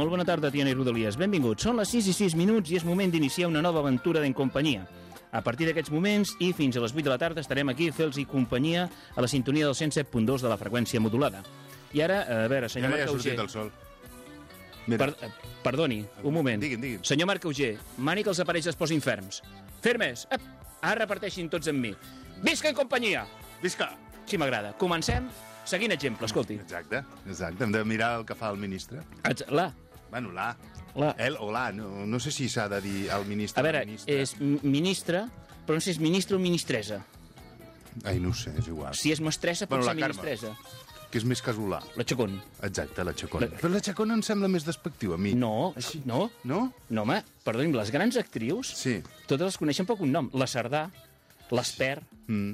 molt bona tarda, Tiana i Rodalies. Benvinguts. Són les 6 i 6 minuts i és moment d'iniciar una nova aventura d'en companyia. A partir d'aquests moments i fins a les 8 de la tarda estarem aquí a fer-los companyia a la sintonia del 107.2 de la freqüència modulada. I ara, a veure, senyor Ara ja ha Marc sortit Auger... el sol. Per, eh, perdoni, un moment. Digui'm, digui'm. Senyor Marc Auger, mani que els aparells es posin ferms. Fermes! Ep! Ara reparteixin tots amb mi. Visca en companyia! Visca! Sí, m'agrada. Comencem seguint exemple, escolti. Exacte, exacte. Hem de mirar el que fa el ministre. La, Bueno, la. la. El o la. No, no sé si s'ha de dir el ministre A veure, ministre. és ministre, però no sé si és ministre o ministresa. Ai, no sé, és igual. Si és mestressa, pot Bueno, ser ministresa. Que és més casolà. La Chacón. Exacte, la Chacón. La- Però la Chacón em sembla més despectiu a mi. No, Així. no, No? no, home, perdoni'm, les grans actrius, Sí. totes les coneixen per un nom. La Cerdà, l'Esper, Mm.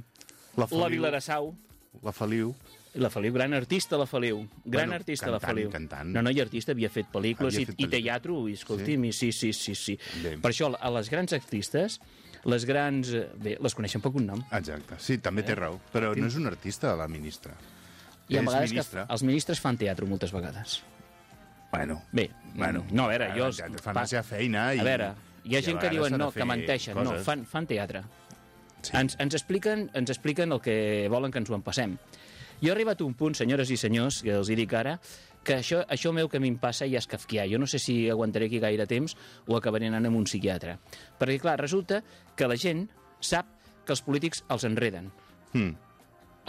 La, la Vilarassau, La Feliu. La Feliu, gran artista, la Feliu. Gran Bueno, artista, la cantant, Feliu. cantant. No, no, i artista, havia fet pel·lícules Havia i, fet i teatre, i escolti'm, i sí, sí, sí, sí. Bé. Per això, a les grans artistes, les grans... eh, Bé, les coneixen per un nom. Exacte, sí, també té raó. Però no és un artista, la ministra. I a vegades ministre. que els ministres fan teatre moltes vegades. Bueno, Bé, Bueno, no, a veure, jo... ja fan la seva feina i... A veure, hi ha i gent que diuen no, que menteixen. No, coses. fan, fan teatre. Sí. Ens, ens, expliquen, ens expliquen el que volen que ens ho empassem. Jo he arribat a un punt, senyores i senyors, que els hi dic ara, que això, això meu que a mi em passa ja és kafkià. Jo no sé si aguantaré aquí gaire temps o acabaré anant amb un psiquiatre. Perquè, clar, resulta que la gent sap que els polítics els enreden. Mm.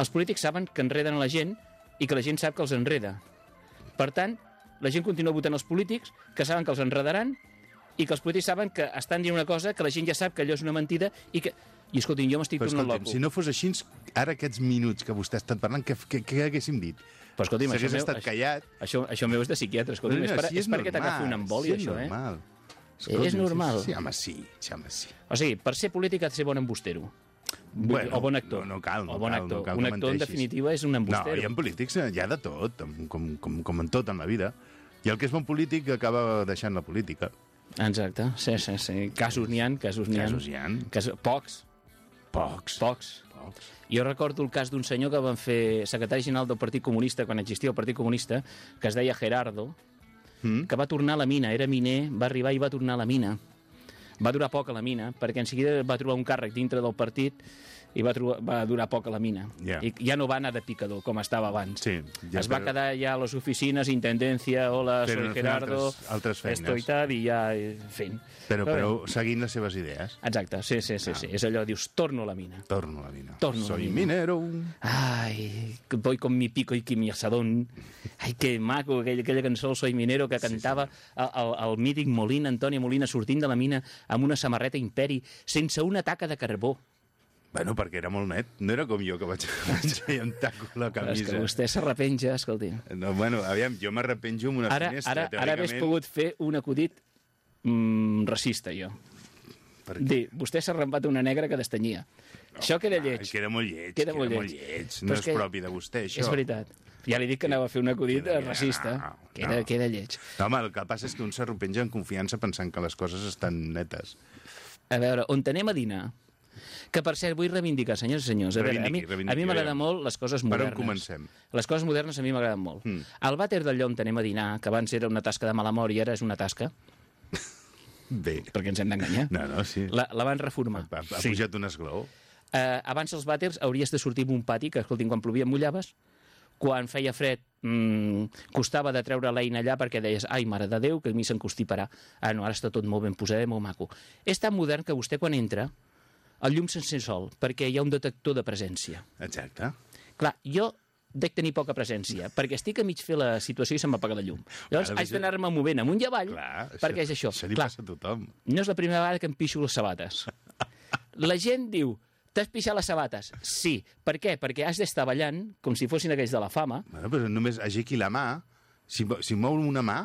Els polítics saben que enreden a la gent i que la gent sap que els enreda. Per tant, la gent continua votant els polítics, que saben que els enredaran, i que els polítics saben que estan dient una cosa que la gent ja sap que allò és una mentida i que... I escolti'm, jo m'estic tornant loco. si no fos així, ara aquests minuts que vostè ha estat parlant, què, què, què haguéssim dit? Però escolti'm, si això meu- estat això- callat... Això, això meu és de psiquiatre, escolti'm, és, per, si és, perquè t'agafi un emboli, sí, és això, eh? normal. És normal. Sí, home, sí, sí, home, sí. O sigui, per ser polític ha de ser bon embustero. Bueno, o bon actor. no- no cal, no o bon cal, actor. no cal un actor, en definitiva, és un No, embustero. i en polítics eh, hi ha de tot, com, com, com en tot en la vida. I el que és bon polític acaba deixant la política. Exacte, sí, sí, sí. Casos n'hi ha, casos n'hi ha. Casos hi ha. Casos... Pocs, Pocs. pocs. Pocs. Jo recordo el cas d'un senyor que van fer secretari general del Partit Comunista, quan existia el Partit Comunista, que es deia Gerardo, Mm? que va tornar a la mina, era miner, va arribar i va tornar a la mina. Va durar poc a la mina, perquè en seguida va trobar un càrrec dintre del partit i va, trobar, va durar poc a la mina. Ja. I ja no va anar de picador, com estava abans. Sí, ja, es va però- quedar ja a les oficines, intendencia, hola, Fent- soy Gerardo, altres- altres feines. esto i tal, i ja eh, fent. Però, però bé, seguint les seves idees. Exacte, sí, sí, sí, sí. És allò, dius, torno a la mina. Torno a la mina. Torno a la Soy mina. minero. Ay, voy con mi pico y con mi asadón. Ai, que maco, aquella, aquella cançó, Soy Minero, que cantava el, el, el mític Molina, Antoni Molina, sortint de la mina amb una samarreta imperi, sense una taca de carbó. Bueno, perquè era molt net. No era com jo, que vaig, vaig fer un taco la Però és camisa. que vostè s'arrepenja, escolti. No, bueno, aviam, jo m'arrepenjo amb una Ara, finestra. ara, ara hagués teòricament. pogut fer un acudit mm, racista, jo. Per què? Dir, vostè s'ha rampat una negra que destanyia. això queda lleig. Ai, queda molt lleig, Queda queda, molt molt lleig. lleig. Però No és és, que- propi de vostè, això. És veritat. Ja li dic que anava a fer un acudit Queda- racista. no, Queda, no. queda lleig. No, home, el que passa és que un s'arropenja en confiança pensant que les coses estan netes. A veure, on anem a dinar? Que, per cert, vull reivindicar, senyors i senyors. A, veure, a mi, a mi m'agrada molt les coses Per on modernes. comencem? Les coses modernes a mi m'agraden molt. Mm. El vàter del llom tenem a dinar, que abans era una tasca de mala mort i ara és una tasca, Bé. perquè ens hem d'enganyar. No, no, sí. La, la van reformar. Ha, ha sí. pujat un esglaó. Eh, abans els vàters hauries de sortir amb un pati, que, escolti'm, quan plovia mullaves, quan feia fred mmm, costava de treure l'eina allà perquè deies, ai, mare de Déu, que a mi se'n constiparà. Ah, no, ara està tot molt ben posat, molt maco. És tan modern que vostè quan entra, el llum s'encén sol, perquè hi ha un detector de presència. Exacte. Clar, jo dec tenir poca presència, perquè estic a mig fer la situació i se m'apaga la llum. Llavors, Ara, haig d'anar-me movent amunt i avall, Clar, perquè és això. Això li Clar, passa a tothom. no és la primera vegada que em pixo les sabates. La gent diu, t'has pixat les sabates? Sí. Per què? Perquè has d'estar ballant com si fossin aquells de la fama. Bueno, però només aixequi la mà. Si, si mou una mà,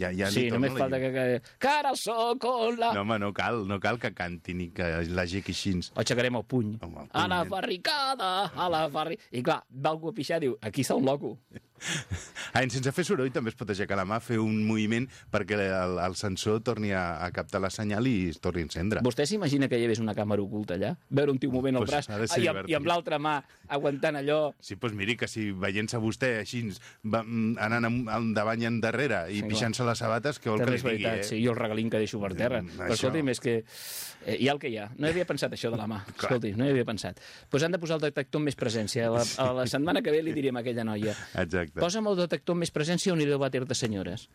ja, ja sí, només la falta que... que... Cara sol con la... No, home, no cal, no cal que canti ni que l'aixequi així. O aixecarem el puny. Amb el A la puny. barricada, a la barricada... I clar, va algú a pixar i diu, aquí està un loco. I sense fer soroll també es pot aixecar la mà, fer un moviment perquè el, el sensor torni a, a captar la senyal i es torni a encendre. Vostè s'imagina que hi hagués una càmera oculta allà? Veure un tio movent el Pues braç i, amb, i amb l'altra mà aguantant allò... Sí, doncs miri que si veient-se vostè així, va, mm, anant endavant i endarrere i Sí, pixant-se les sabates, què vol que li digui, veritat, eh? sí, i el regalín que deixo per terra. Mm, Però això. escolti'm, és que eh, hi ha el que hi ha. No hi havia pensat això de la mà. Escolti, no hi havia pensat. Doncs pues han de posar el detector amb més presència. A la, a la setmana que ve li direm a aquella noia. Exacte. Posa'm el detector amb més presència on aniré al vàter de senyores.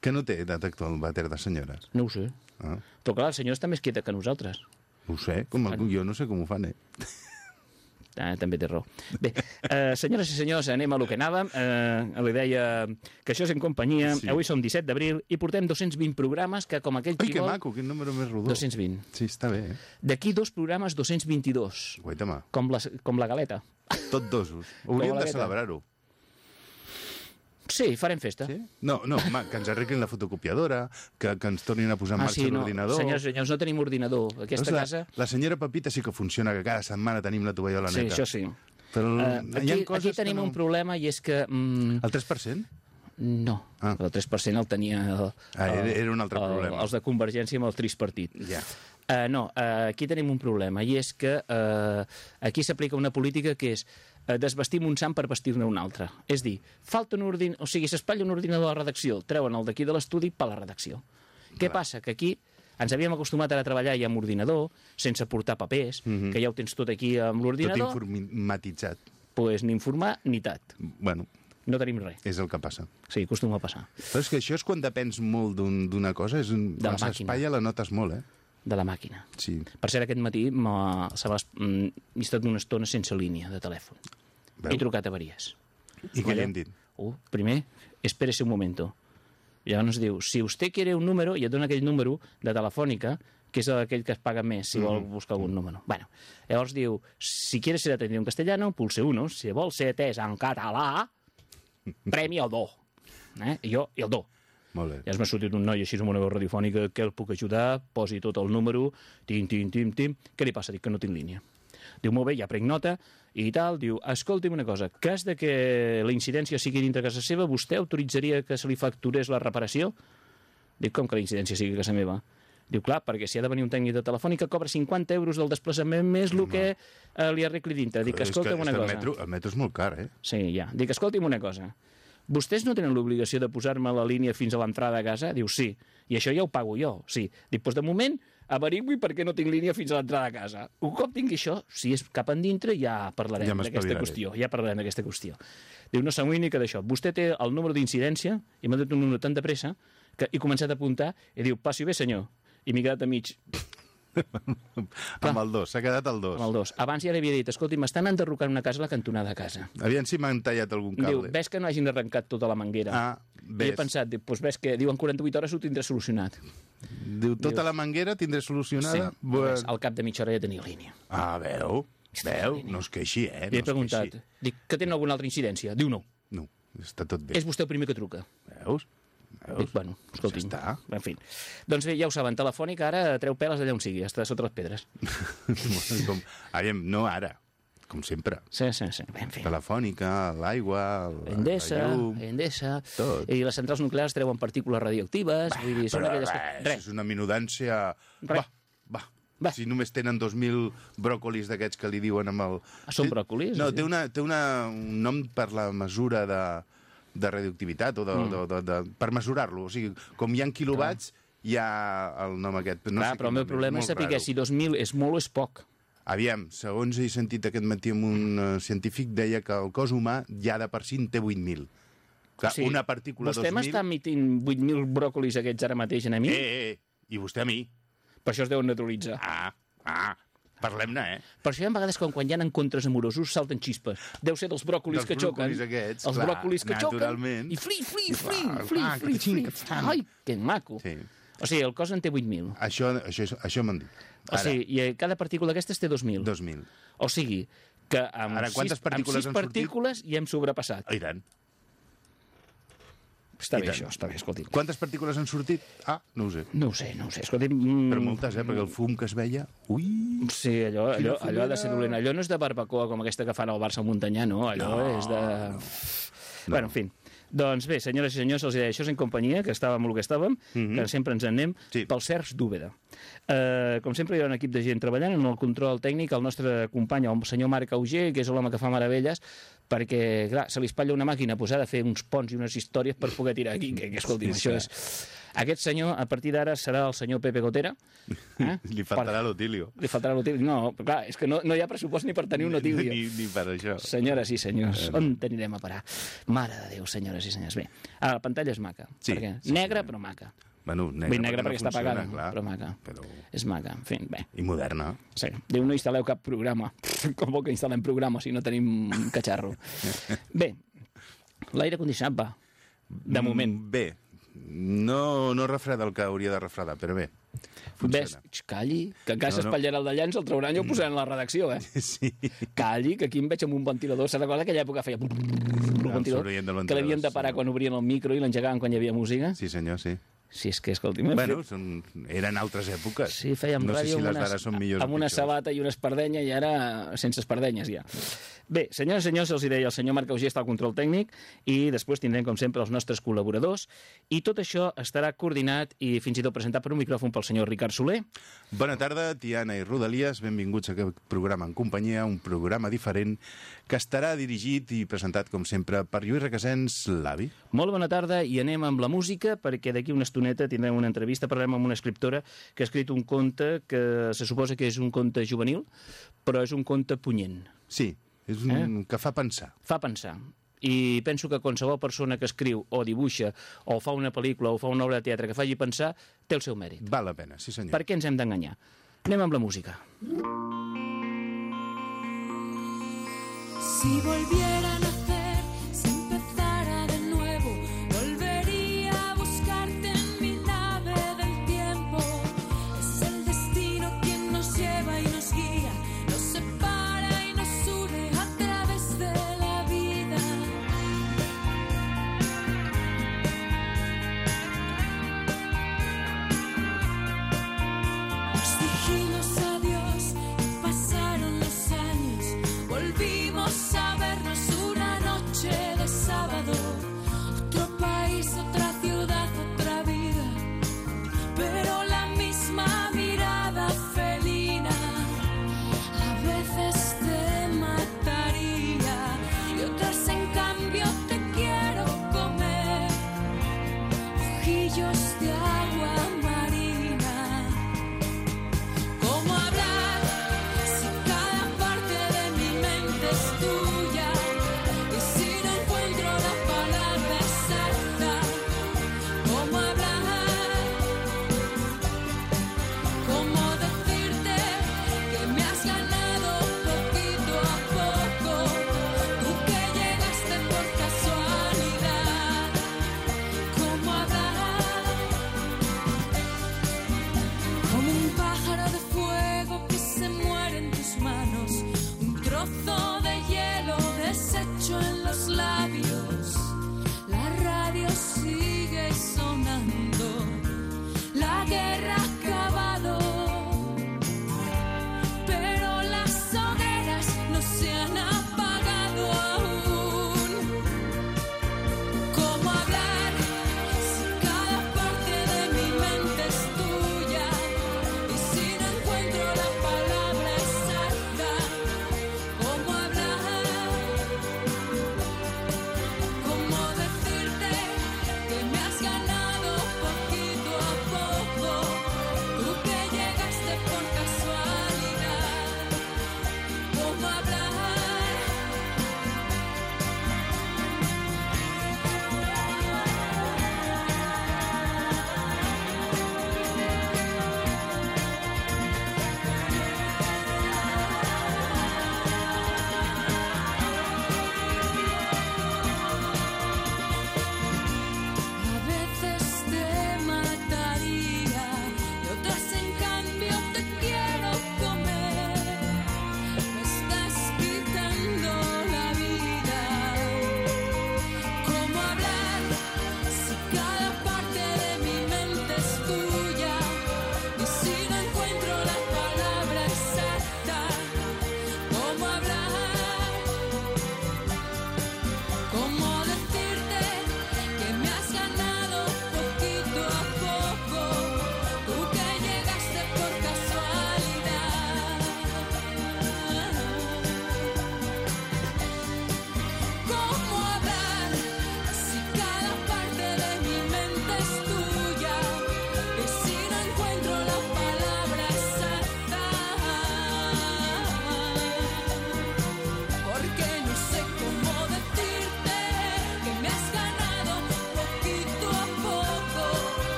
Que no té detector el vàter de senyores? No ho sé. Ah, Però clar, la senyora està més quieta que nosaltres. ho sé, com el, jo no sé com ho fan, eh? Ah, també té raó. Bé, eh, senyores i senyors, anem a lo que anàvem. Eh, li deia que això és en companyia. Sí. Avui som 17 d'abril i portem 220 programes que, com aquell Ai, que vol... maco, quin número més rodó. 220. Sí, està bé, eh? D'aquí dos programes, 222. Guaita. Com la, com la galeta. Tot dosos. Hauríem de celebrar-ho. Sí, farem festa. Sí? No, no, home, que ens arreglin la fotocopiadora, que, que ens tornin a posar en Ah, marxa sí, no. l'ordinador. Senyors senyors, no tenim ordinador. Aquesta Ostres, casa... La senyora Pepita sí que funciona, que cada setmana tenim la tovallola Sí, neta. això sí. Però Uh, aquí, aquí tenim no... un problema i és que... Mm, El 3%? no, Ah. el 3% el tenia... El, Ah, era un altre el, problema. Els de Convergència amb el tripartit. Ja. Uh, no, uh, aquí tenim un problema, i és que uh, aquí s'aplica una política que és uh, desvestim un sant per vestir-ne un altre. És dir, falta un ordinador, o sigui, s'espatlla un ordinador a la redacció, treuen el d'aquí de l'estudi per la redacció. Què passa? Que aquí ens havíem acostumat ara a treballar ja amb ordinador, sense portar papers, que ja ho tens tot aquí amb Mhm. Tot l'ordinador, informatitzat. pues, ni informar ni tat. Bueno, No tenim res. és el que passa. Sí, acostuma a passar. Però és que això és quan depens molt d'un- d'una cosa, és un... De màquina. s'espatlla la notes molt, eh? De la màquina. Sí. Per cert, aquest matí se m'ha mm, he estat una estona sense línia de telèfon. Veu? He trucat a Varies. I què li hem dit? Uh, primer, espérese un momento. Llavors diu, si usted quiere un número, i et dona aquell número de telefònica, que és aquell que es paga més si vol buscar algun número. Bueno, llavors diu, si quiere ser atendido en castellano, pulse uno. Si vol ser atès en català, premi el do. Eh? I jo, i el do. Molt bé. Ja m'ha sortit un noi així amb una veu radiofònica que el puc ajudar, posi tot el número, tim, tim, tim, tim. Què li passa? Dic que no tinc línia. Diu, molt bé, ja prenc nota, i tal, diu, escolti'm una cosa, cas de que la incidència sigui dintre casa seva, vostè autoritzaria que se li facturés la reparació? Dic, com que la incidència sigui a casa meva? Diu, clar, perquè si ha de venir un tècnic de telefònica cobra 50 euros del desplaçament més el que eh, li arregli dintre. Dic, escolta'm una cosa. El metro, el metro és molt car, eh? Sí, ja. Dic, escolti'm una cosa. Vostès no tenen l'obligació de posar-me la línia fins a l'entrada a casa? Diu, sí. I això ja ho pago jo, sí. Dic, doncs de moment averigui per què no tinc línia fins a l'entrada a casa. Un cop tingui això, si és cap endintre, ja parlarem Ja d'aquesta qüestió. Ja parlarem d'aquesta qüestió. Diu, no s'amoïni que d'això. Vostè té el número d'incidència, i m'ha donat un número tan de pressa, que he començat a apuntar, i diu, passi bé, senyor. I m'he quedat a mig Amb el 2, s'ha quedat el 2. amb el dos. Abans ja li havia dit, escolti, m'estan enderrocant una casa a la cantonada de casa. Aviam si m'han tallat algun Diu, cable. ves que no hagin arrencat tota la manguera. Ah, I ves. he pensat, dic, doncs ves que diu en 48 hores ho tindré solucionat. Diu, tota la manguera tindré solucionada? Sí, Bueno. res, al cap de mitja hora ja tenia línia. Ah, veu? Veu? No es queixi, eh? I he no es preguntat, queixi. dic, que tenen alguna altra incidència? Diu no, No, està tot bé. és vostè el primer que truca. Veus? Dic, bueno, escolti. Ja està. En fi. Doncs bé, ja ho saben, Telefònica ara treu peles allà on sigui, està sota les pedres. Com, aviam, no ara, com sempre. Sí, sí, sí, en fi. Telefònica, l'aigua, la, Endesa, la llum... Endesa, tot. i les centrals nuclears treuen partícules radioactives, vull dir, són aquelles... que... això és una minudància... Res. Va, va. Va. Si només tenen 2.000 bròcolis d'aquests que li diuen amb el... Ah, són bròcolis? No, té, una, té una, un nom per la mesura de, de radioactivitat o de, mm. de, de, de, per mesurar-lo. O sigui, com hi ha quilowatts, hi ha el nom aquest. No Clar, sé però el meu problema és saber si 2.000 és molt o és poc. Aviam, segons he sentit aquest matí amb un uh, científic, deia que el cos humà ja de per si en té 8.000. Clar, O sigui, una partícula Vostè 2.000... m'està emitint 8.000 bròcolis aquests ara mateix a mi? Eh, eh, eh, i vostè a mi. Per això es deuen neutralitzar. Ah, ah, parlem-ne, eh? Per això hi ha vegades com quan hi ha encontres amorosos salten xispes. Deu ser dels bròcolis Dels que xoquen. bròcolis aquests, els clar, bròcolis que xoquen. I fli, fli, fli, fli, fli, fli. xing. Ai, que maco. Sí. O sigui, el cos en té 8.000. Això, això, això m'han dit. O sigui, i cada partícula d'aquestes té 2.000. 2.000. O sigui, que amb Ara, sis, partícules amb sis partícules ja hem sobrepassat. I tant. Està I bé tant. això, està bé, escolti. Quantes partícules han sortit? Ah, no ho sé. No ho sé, no ho sé. Escolti, mm, Però moltes, eh? Perquè el fum que es veia... Ui! Sí, allò, allò, allò ha de ser dolent. Allò no és de barbacoa com aquesta que fan al Barça al Montanyà, no. Allò No. és de... Bueno, en fi. Doncs bé, senyores i senyors, els deia, això és en companyia, que estàvem el que estàvem, que sempre ens en anem. Sí. pel Cercs d'Úbeda. Uh, com sempre, hi ha un equip de gent treballant en el control tècnic, el nostre company, el senyor Marc Auger, que és l'home que fa meravelles, perquè, clar, se li espatlla una màquina, ha de fer uns ponts i unes històries per poder tirar aquí, que, que escolti'm, Sí, això és... Aquest senyor, a partir d'ara, serà el senyor Pepe Gotera. Eh? Li faltarà l'Otilio. Li faltarà l'Otília. No, clar, és que no, no hi ha pressupost ni per tenir una Otília. Ni, ni per això. Senyores i senyors, on anirem a parar? Mare de Déu, senyores i senyors. Bé, ah, la pantalla és maca. Sí, perquè sí, negra, sí. però maca. Bueno, negra, Bé, negra perquè, no està funciona, apagada, clar, però maca. Però... És maca, en fi, bé. I moderna. Sí. Diu, no instal·leu cap programa. Com vol que instal·lem programa si no tenim catxarro? Bé, l'aire condicionat va, de moment. Mm, Bé, no, no refreda el que hauria de refredar, però bé. Ves, Funciona. Calli, que encara No, no. s'espatllarà el de llanç, el trauran i ho posaran a la redacció, eh? Sí. Calli, que aquí em veig amb un ventilador. Se recorda que aquella època feia... El ventilador, que l'havien de parar sí. quan obrien el micro i l'engegaven quan hi havia música? Sí, senyor, sí. Si és que, escolti'm... Bueno, fet- són, eren altres èpoques. Sí, fèiem no sé ràdio si les amb, d'ara són millors amb una sabata i una espardenya i ara sense espardenyes ja. Bé, senyors i senyors, els hi deia, el senyor Marc Auger està al control tècnic i després tindrem, com sempre, els nostres col·laboradors i tot això estarà coordinat i fins i tot presentat per un micròfon pel senyor Ricard Soler. Bona tarda, Tiana i Rodalies. Benvinguts a aquest programa en companyia, un programa diferent que estarà dirigit i presentat, com sempre, per Lluís Requesens, l'avi. Molt bona tarda i anem amb la música perquè d'aquí una estoneta tindrem una entrevista, parlarem amb una escriptora que ha escrit un conte que se suposa que és un conte juvenil, però és un conte punyent. Sí, és un Eh? que fa pensar. Fa pensar. I penso que qualsevol persona que escriu o dibuixa o fa una pel·lícula o fa una obra de teatre que faci pensar té el seu mèrit. Val la pena, sí senyor. Per què ens hem d'enganyar? Anem amb la música. Si volviera a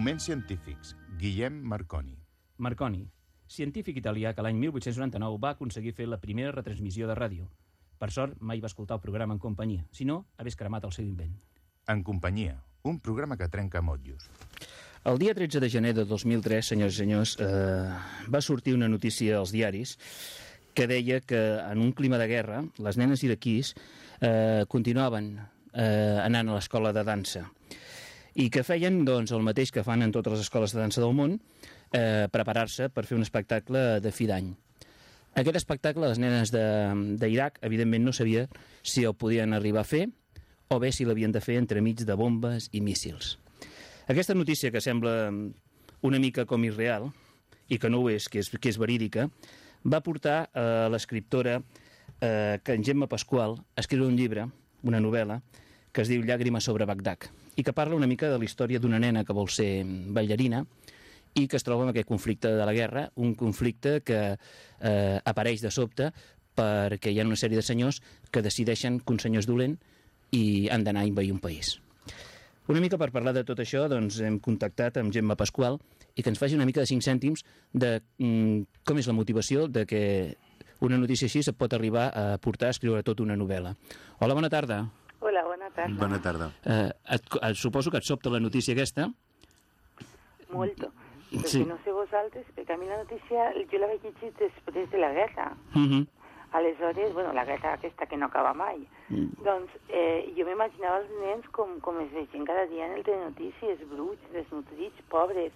Moments científics. Guillem Marconi. Marconi, científic italià que l'any 1899 va aconseguir fer la primera retransmissió de ràdio. Per sort, mai va escoltar el programa en companyia. Si no, hagués cremat el seu invent. En companyia, un programa que trenca motllos. El dia 13 de gener de 2003, senyors i senyors, eh, va sortir una notícia als diaris que deia que en un clima de guerra les nenes iraquís eh, continuaven eh, anant a l'escola de dansa i que feien doncs, el mateix que fan en totes les escoles de dansa del món, eh, preparar-se per fer un espectacle de fi d'any. Aquest espectacle, les nenes d'Iraq, evidentment no sabia si el podien arribar a fer o bé si l'havien de fer entremig de bombes i míssils. Aquesta notícia, que sembla una mica com irreal, i que no ho és, que és, que és verídica, va portar a l'escriptora eh, que en Gemma Pasqual a escriure un llibre, una novel·la, que es diu Llàgrimes sobre Bagdad, i que parla una mica de la història d'una nena que vol ser ballarina i que es troba en aquest conflicte de la guerra, un conflicte que eh, apareix de sobte perquè hi ha una sèrie de senyors que decideixen que un senyor és dolent i han d'anar a invair un país. Una mica per parlar de tot això, doncs hem contactat amb Gemma Pasqual i que ens faci una mica de 5 cèntims de mm, com és la motivació de que una notícia així es pot arribar a portar a escriure tota una novel·la. Hola, bona tarda. Bona tarda. Bona tarda. Eh, et, et, suposo que et sobta la notícia aquesta. Molto. Perquè Sí. no sé vosaltres, perquè a mi la notícia jo la vaig llegir després de la guerra. Uh -huh. Aleshores, bueno, la guerra aquesta que no acaba mai. Mm. Doncs eh, jo m'imaginava els nens com, com es vegin cada dia en el telenotícies, bruts, desnutrits, pobres.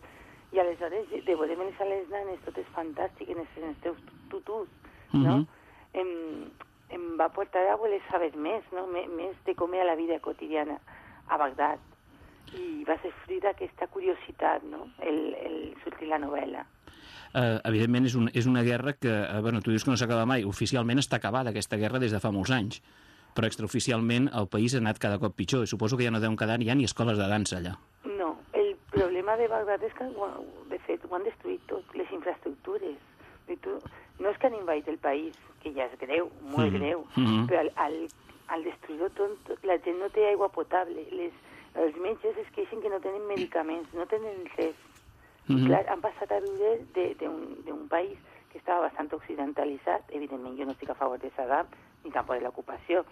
I aleshores, de veure-me'ls a les nanes totes fantàstiques en els, en els teus tutus, no? Mhm. em, em va portar a voler saber més, no? M més de com era la vida quotidiana a Bagdad. I va ser fruit d'aquesta curiositat, no?, el, el sortir la novel·la. Eh, evidentment és, un, és una guerra que, eh, bueno, tu dius que no s'acaba mai, oficialment està acabada aquesta guerra des de fa molts anys, però extraoficialment el país ha anat cada cop pitjor i suposo que ja no deuen quedar ja ni escoles de dansa allà. No, el problema de Bagdad és que, de fet, ho han destruït tot, les infraestructures. I tu, no és que han invadit el país, que ja és greu, molt Mhm. greu, Mhm. però al, al, al destruir-ho tot, la gent no té aigua potable, les, els metges es queixen que no tenen medicaments, no tenen res. I Mhm. clar, han passat a viure de- d'un país que estava bastant occidentalitzat, evidentment jo no estic a favor de Saddam, ni tampoc de l'ocupació,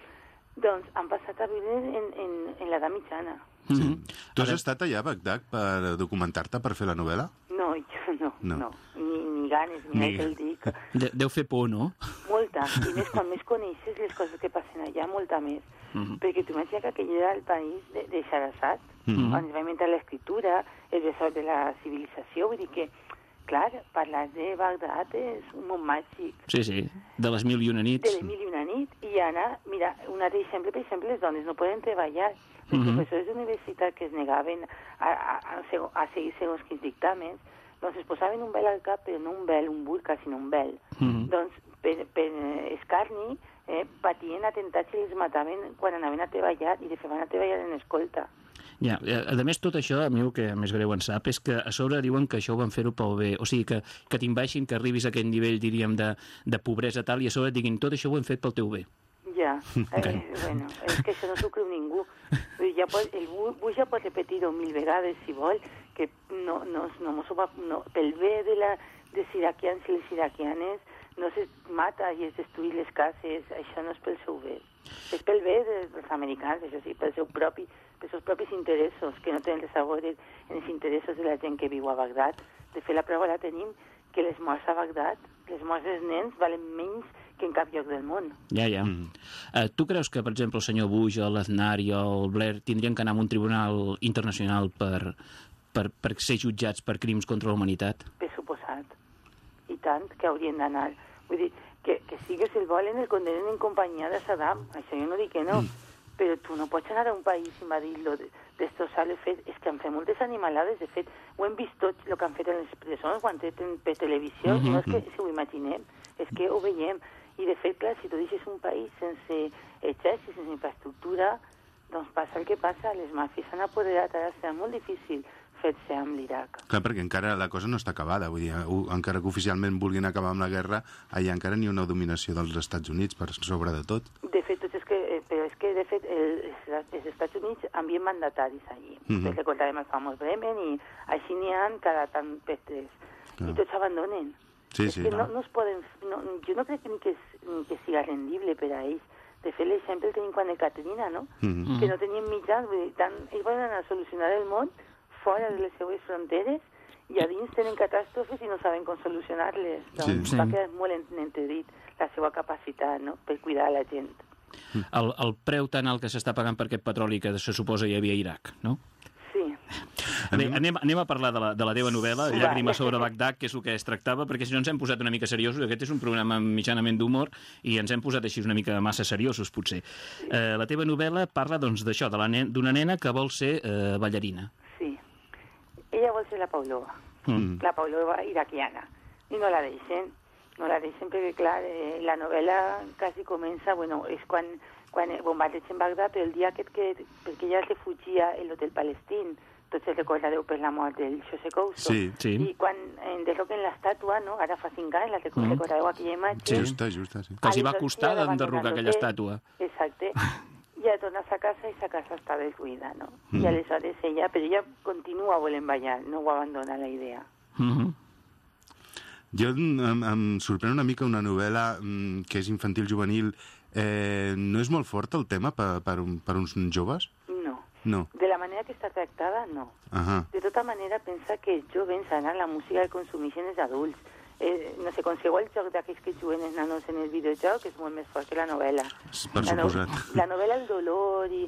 doncs han passat a viure en, en, en l'edat mitjana. Mhm. Tu has Ara- estat allà a Bagdad per documentar-te per fer la novel·la? No, jo no, No. no. Ni, ni ganes, ni, Ni- el dic. De, deu fer por, no? Molta. I més, quan més coneixes les coses que passen allà, molta més. Mhm. Perquè tu imagina que aquell era el país de, de Shahrazad, Mhm. on es va inventar l'escriptura, el bessol de la civilització, vull dir que, clar, parlar de Bagdad és un món màgic. Sí, sí, de les mil i una de nits. les mil i una nit. I ara, mira, un altre exemple, per exemple, les dones no poden treballar. Els Mhm. professors d'universitat que es negaven a, a, a, a seguir segons quins dictàmens, doncs es posaven un vel al cap, però no un vel, un burca, sinó un vel. Mhm. Doncs per, per escarni eh, patien atentats i els mataven quan anaven a treballar i de fet van a treballar en escolta. Ja, eh, a més, tot això, a mi el que més greu en sap és que a sobre diuen que això ho van fer-ho pel bé. O sigui, que, que t'inbaixin, que arribis a aquest nivell, diríem, de, de pobresa tal, i a sobre et diguin tot això ho hem fet pel teu bé. Ja, Ok. eh, bueno, és que això no s'ho creu ningú. Ja pot, el Bu- Bush ja pot repetir-ho mil vegades, si vol, que no, no, no, mos ho va, no, pel bé de la, dels iraquians i les iraquianes no se mata i es destruir les cases, això no és pel seu bé. És pel bé de- dels americans, això sí, pel seu propi, pels seus propis interessos, que no tenen res a veure en els interessos de la gent que viu a Bagdad. De fet, la prova la tenim que les morts a Bagdad, les morts dels nens, valen menys que en cap lloc del món. Ja, ja. Mm. Uh, tu creus que, per exemple, el senyor Bush, o l'Aznar i el Blair tindrien que anar a un tribunal internacional per, per, per ser jutjats per crims contra la humanitat? per suposat. I tant que haurien d'anar. Vull dir, que, que sí que se'l volen, el condenen en companyia de Saddam. Això jo no dic que no. Mm. Però tu no pots anar a un país i invadir-lo, de- destrossar-lo. De fet, és que han fet moltes animalades. De fet, ho hem vist tot el que han fet en les presons, ho han fet en, per televisió. Mhm. No és que si ho imaginem, és que ho veiem. I de fet, clar, si tu deixes un país sense exèrcit, sense infraestructura, doncs passa el que passa. Les màfies s'han apoderat, ara serà molt difícil fer-se amb l'Iraq. Clar, perquè encara la cosa no està acabada. Vull dir, encara que oficialment vulguin acabar amb la guerra, allà encara n'hi ha una dominació dels Estats Units per sobre de tot. De fet, els que eh, però és que, de fet, el, els Estats Units envien mandataris allí. Mm Mhm. -hmm. Recordarem el famós Bremen i així n'hi ha cada tant per tres. I tots abandonen. Sí, és sí. que no, no es poden... No, jo no crec ni que, és- ni que siga rendible per a ells. De fet, l'exemple el tenim quan el Caterina, no? Mhm. Que no tenien mitjans, vull dir, tant, ells van anar a solucionar el món fora de les seues fronteres i a dins tenen catàstrofes i no saben com solucionar-les. Doncs Sí. va Sí. quedar molt en- entredit la seva capacitat no? per cuidar la gent. El, el preu tan alt que s'està pagant per aquest petroli que se suposa hi havia a Iraq, no? Sí. Bé, anem, anem a parlar de la, de la teva novel·la, Va. Llàgrimes sobre Bagdad, que és el que es tractava, perquè si no ens hem posat una mica seriosos, aquest és un programa mitjanament d'humor, i ens hem posat així una mica massa seriosos, potser. Eh, la teva novel·la parla doncs, d'això, de la nen- d'una nena que vol ser eh, ballarina. Ser la Paulova, Mm. la Paulova iraquiana, i no la deixen. No la deixen perquè, clar, eh, la novel·la quasi comença, bueno, és quan, quan bombardegen Bagdad, però el dia aquest que, perquè ella es refugia a l'hotel palestín, tots el recordareu per la mort del José Couso. Sí. Sí. I quan enderroquen l'estàtua, no? ara fa cinc anys, la rec- Mm. aquella imatge? Sí. Justa, justa, sí. Que els hi va costar d'enderrocar aquella estàtua. Exacte. I ja tornes a casa i sa casa està desbuida, no? Mm. I aleshores ella, però ella continua volent ballar, no ho abandona la idea. Mm -hmm. Jo em, em sorprèn una mica una novel·la mm, que és infantil-juvenil. Eh, no és molt fort el tema per, per, un, per uns joves? No. No. De la manera que està tractada, no. Ahà. De tota manera, pensa que els jovens ara la música que consumeixen és adults. Eh, no sé, segueu el joc d'aquells que juguen els nanos en el videojoc és molt més fort que la novel·la. Per la, no- la novel·la, el dolor i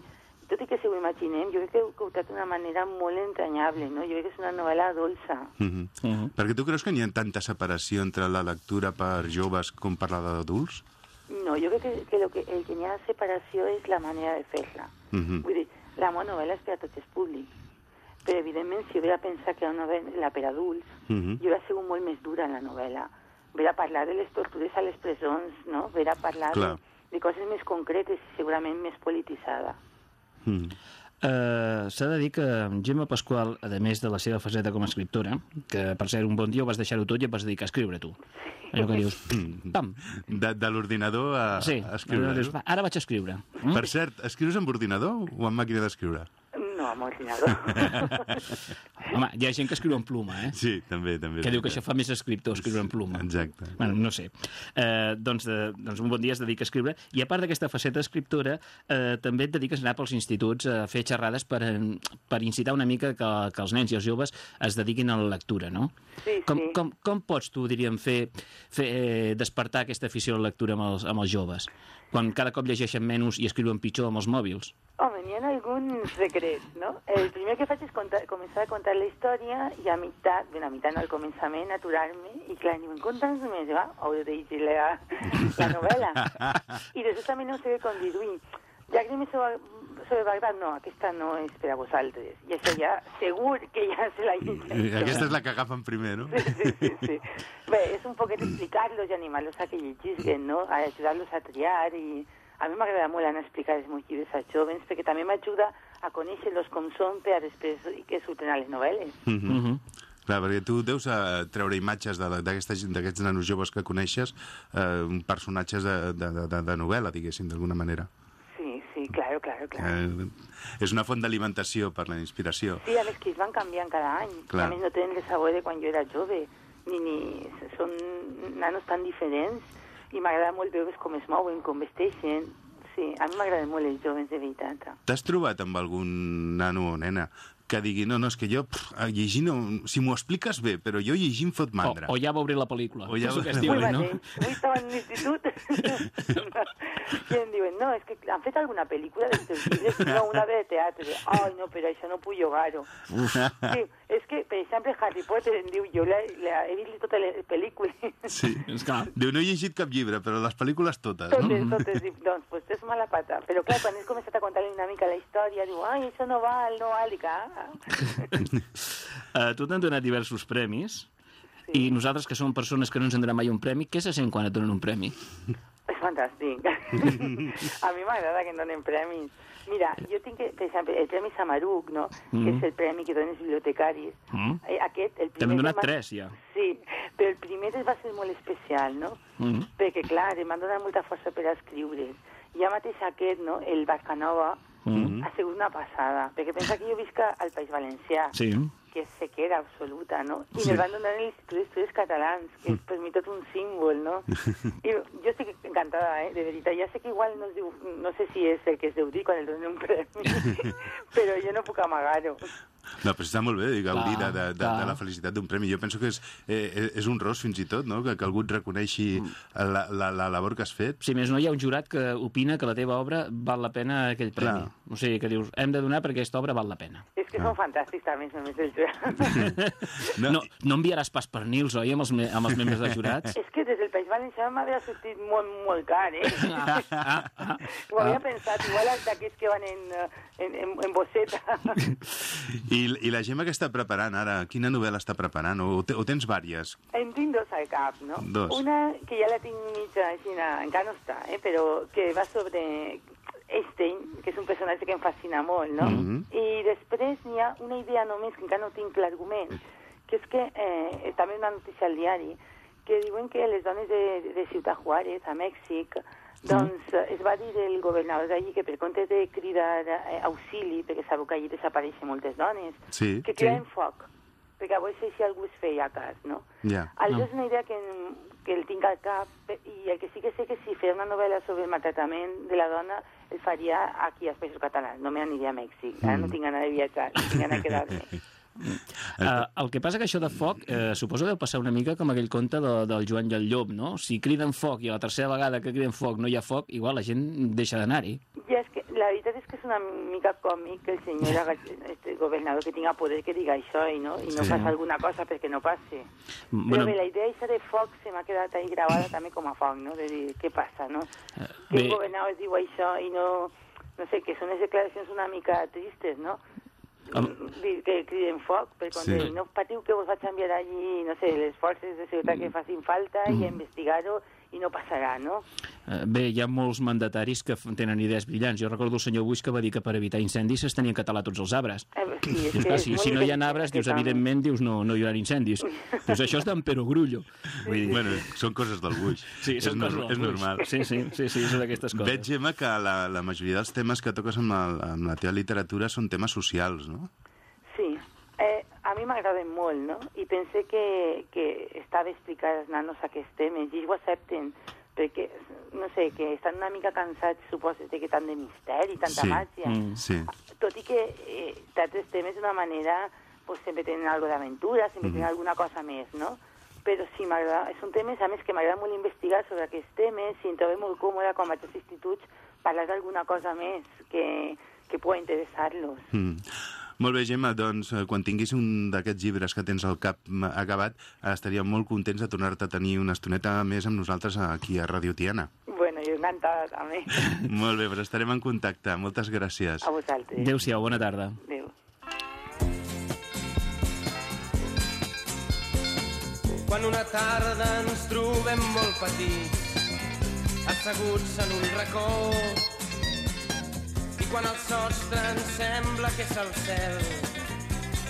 tot i que si ho imaginem, jo crec que ho heu tractat d'una manera molt entranyable, no? Jo crec que és una novel·la dolça. Mhm. Mhm. Perquè tu creus que n'hi ha tanta separació entre la lectura per joves com per la d'adults? No, jo crec que, que, lo que el que n'hi ha separació és la manera de fer-la. Mhm. Vull dir, la meva novel·la és per a tots els públics. Però, evidentment, si hubiera pensat que era una novel·la per a adults, Mhm. jo hauria sigut molt més dura en la novel·la. Ver a parlar de les tortures a les presons, no? Ver a parlar de, Clar. de coses més concretes i segurament més polititzada. Mhm. Uh, S'ha de dir que Gemma Pasqual, a més de la seva faceta com a escriptora, que per ser un bon dia ho vas deixar-ho tot i et vas dedicar a escriure tu. Allò que dius, pam, De, de l'ordinador a, sí, a escriure. dius, va, ara vaig a escriure. Mm? Per cert, escrius amb ordinador o amb màquina d'escriure? No, amb ordinador. Home, hi ha gent que escriu en pluma, eh? Sí, també, també. Que diu que això fa més escriptor, escriure en pluma. Exacte. Bueno, no sé. Eh, doncs, de, doncs un bon dia es dedica a escriure i a part d'aquesta faceta d'escriptora eh, també et dediques a anar pels instituts a fer xerrades per, per incitar una mica que, que els nens i els joves es dediquin a la lectura, no? Sí, com, sí. Com, com pots tu, diríem, fer, fer eh, despertar aquesta afició a la lectura amb els, amb els joves? Quan cada cop llegeixen menys i escriuen pitjor amb els mòbils? Home, n'hi ha alguns secrets, no? El primer que faig és contar, començar a contar la història i a meitat, bueno, a meitat no, al començament, aturar-me i clar, diuen, conta'ns més, va, heu de llegir la, la novel·la. I després també no sé com dir, ui, llàgrimes sobre, sobre Bagdad, no, aquesta no és per a vosaltres. I això ja, segur que ja se la llegeixen. Aquesta és la que agafen primer, no? Sí, sí, sí, sí. Bé, és un poquet explicar-los i animar-los a que llegisquen, no? A ajudar-los a triar i... A mi m'agrada molt anar a explicar els meus llibres als jovens perquè també m'ajuda a conèixer-los com són per a després que surten a les novel·les. Mhm. Mm -hmm. Clar, perquè tu deus eh, treure imatges de la- d'aquesta gent- d'aquests nanos joves que coneixes, eh, personatges de, de, de, de, de novel·la, diguéssim, d'alguna manera. Sí, sí, claro, claro, claro. Eh, és una font d'alimentació per la inspiració. Sí, a més que ells van canviant cada any. Clar. A més no tenen el sabor de quan jo era jove, ni, ni són nanos tan diferents i m'agrada molt veure com es mouen, com vesteixen. Sí, a mi m'agraden molt els jovens de veritat. T'has trobat amb algun nano o nena que digui, no, no, és que jo pff, a llegir no... Si m'ho expliques bé, però jo llegir em fot O, mandra. o ja veuré la pel·lícula. O ja veuré diu, Avui no? avui estava en l'institut i em diuen, no, és que han fet alguna pel·lícula dels teus llibres? No, una de teatre. Ai, no, però això no puc jugar-ho. Sí, és que, per exemple, Harry Potter em diu, jo la, la, he vist totes les pel·lícules. Sí. És clar. Diu, no he llegit cap llibre, però les pel·lícules totes, no? Totes, totes, dic, doncs, pues és mala pata. Però clar, quan he començat a contar una mica la història, diu, ai, això no val, no val, dic, ah. Uh, tu t'han donat diversos premis i nosaltres, que som persones que no ens donat mai un premi, què se sent quan et donen un premi? És fantàstic. a mi m'agrada que em donen premis. Mira, jo tinc, que, per exemple, el Premi Samaruc, no? que és el premi que donen els bibliotecaris. Mm. Eh, Aquest, el primer... donat que m'ha- tres, ja. Sí, però el primer va ser molt especial, no? Mm. Perquè, clar, em van donar molta força per a escriure. ja mateix aquest, no?, el Barcanova, Mm. ha sigut una passada, perquè pensa que jo visc al País Valencià, Sí. que és sequera absoluta, no? I Sí. me'l van donar en l'Institut d'Estudis Catalans, que és per mi tot un símbol, no? I jo estic encantada, eh? De veritat. Ja sé que igual no es diu... No sé si és el que es deu dir quan el donen un premi, però jo no puc amagar-ho. No, però està molt bé gaudir de, de, de, de la felicitat d'un premi. Jo penso que és, eh, és un ros, fins i tot, no? que, que algú et reconeixi la, la, la labor que has fet. Si més no, hi ha un jurat que opina que la teva obra val la pena aquell premi. Clar. O sigui, que dius, hem de donar perquè aquesta obra val la pena. És que són fantàstics també, els membres del jurat. No, no, no enviaràs pas per Nils, oi, amb els, me amb els membres dels jurats? és que des del País Valencià m'havia sortit molt, molt car, eh? Ah, ah, Ho havia pensat, igual els d'aquests que van en, eh, en, en, en bosseta. I, I la Gemma que està preparant ara, quina novel·la està preparant? O, o tens vàries? En tinc dos al cap, no? Dos. Una que ja la tinc mitja així, encara no està, eh? però que va sobre Einstein, que és un personatge que em fascina molt, no? Mhm. I després n'hi ha una idea només, que encara no tinc l'argument, que és que eh, també una notícia al diari, que diuen que les dones de, de Ciutat Juárez, a Mèxic, doncs eh, es va dir el governador d'allí que per compte de cridar eh, auxili, perquè sabeu que allí desapareixen moltes dones, Sí. que criden foc, perquè a veure si algú es feia cas, no? Ja. El és una idea que, que el tinc al cap i el que sí que sé que si feia una novel·la sobre el maltractament de la dona el faria aquí als Països Catalans, no me n'aniria a Mèxic, ara no tinc ganes de viatjar, tinc ganes de quedar-me. Uh, el que passa que això de foc, eh, suposo deu passar una mica com aquell conte de, del Joan i el Llop, no? Si criden foc i a la tercera vegada que criden foc no hi ha foc, igual la gent deixa d'anar-hi. Ja és que la veritat és que és una mica còmic que el senyor este governador que tinga poder que diga això i no, i no Sí. faci alguna cosa perquè no passi. Bueno, Però bé, la idea de foc se m'ha quedat ahí gravada també com a foc, no? De dir, què passa, no? Que bé. un governador es diu això i no... No sé, que són unes declaracions una mica tristes, no? Am- Dir que criden foc, per Sí. no patiu que vos vaig enviar allí, no sé, les forces de seguretat que facin falta i a investigar-ho i no passarà, no? Eh, Bé, hi ha molts mandataris que tenen idees brillants. Jo recordo el senyor Buix que va dir que per evitar incendis s'estenien que talar tots els arbres. Eh, sí, Dius, clar, és si, si no hi ha arbres, dius, evidentment, dius, no, no hi haurà incendis. Dius, això és d'en Pero Grullo. Vull dir, Bueno, són coses del buix. sí, és, del és normal. Sí, sí, sí, sí, és d'aquestes coses. Veig, Gemma, que la, la majoria dels temes que toques amb la, amb la teva literatura són temes socials, no? Sí, eh, a mi m'agraden molt, no? I pense que, que està bé explicar als nanos aquests temes, i ho accepten, perquè, no sé, que estan una mica cansats, suposo, de que tant de misteri, tanta Sí. màgia. Mm. Sí. Tot i que eh, tractes temes d'una manera, pues, sempre tenen algo d'aventura, sempre tenen alguna cosa més, no? Però sí, m'agrada, són temes, a més, que m'agrada molt investigar sobre aquests temes i em trobo molt còmode quan vaig als instituts parlar d'alguna cosa més que, que pugui interessar-los. Mm. Molt bé, Gemma, doncs eh, quan tinguis un d'aquests llibres que tens al cap acabat, eh, estaríem molt contents de tornar-te a tenir una estoneta més amb nosaltres aquí a Radio Tiana. Bueno, jo encantada també. molt bé, però estarem en contacte. Moltes gràcies. A vosaltres. Adéu-siau, bona tarda. Adéu. Quan una tarda ens trobem molt petits, asseguts en un racó, quan el sostre ens sembla que és el cel,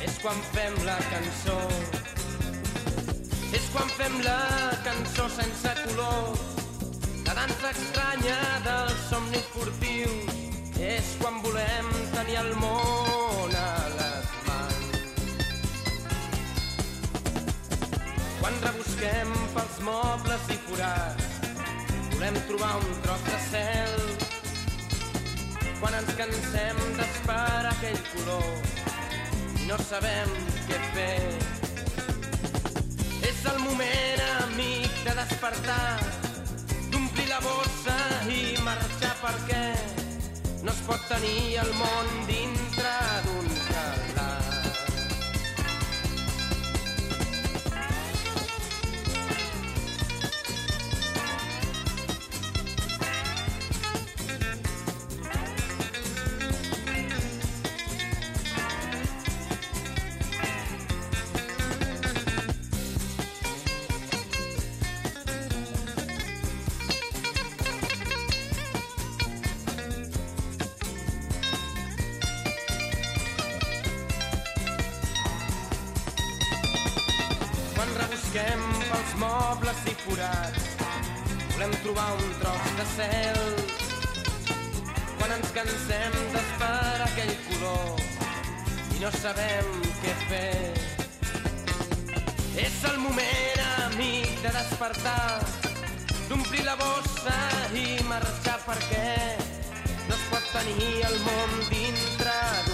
és quan fem la cançó. És quan fem la cançó sense color, la dansa estranya dels somnis furtius, és quan volem tenir el món a les mans. Quan rebusquem pels mobles i forats, volem trobar un tros de cel. Quan ens cansem d'esperar aquell color i no sabem què fer. És el moment, amic, de despertar, d'omplir la bossa i marxar perquè no es pot tenir el món dintre pels mobles i forats, volem trobar un tros de cel. quan ens cansem d'esperar aquell color i no sabem què fer. És el moment, amic, de despertar, d'omplir la bossa i marxar perquè no es pot tenir el món dintre d'un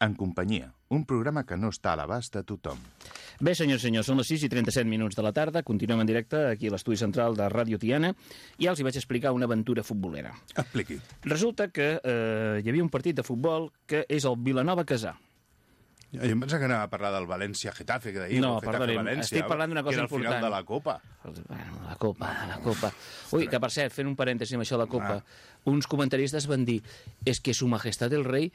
En companyia, un programa que no està a l'abast de tothom. Bé, senyors i senyors, són les 6 i 37 minuts de la tarda. Continuem en directe aquí a l'estudi central de Ràdio Tiana i els hi vaig explicar una aventura futbolera. Expliqui. Resulta que eh, hi havia un partit de futbol que és el Vilanova Casà. Jo em pensava que anava a parlar del València-Getafe, que deia. No, València, estic parlant d'una cosa que era el final important. de la Copa. Bueno, la Copa, la Copa. Ui, que per cert, fent un parèntesi amb això de la Copa, uns comentaristes van dir es que su majestad el rey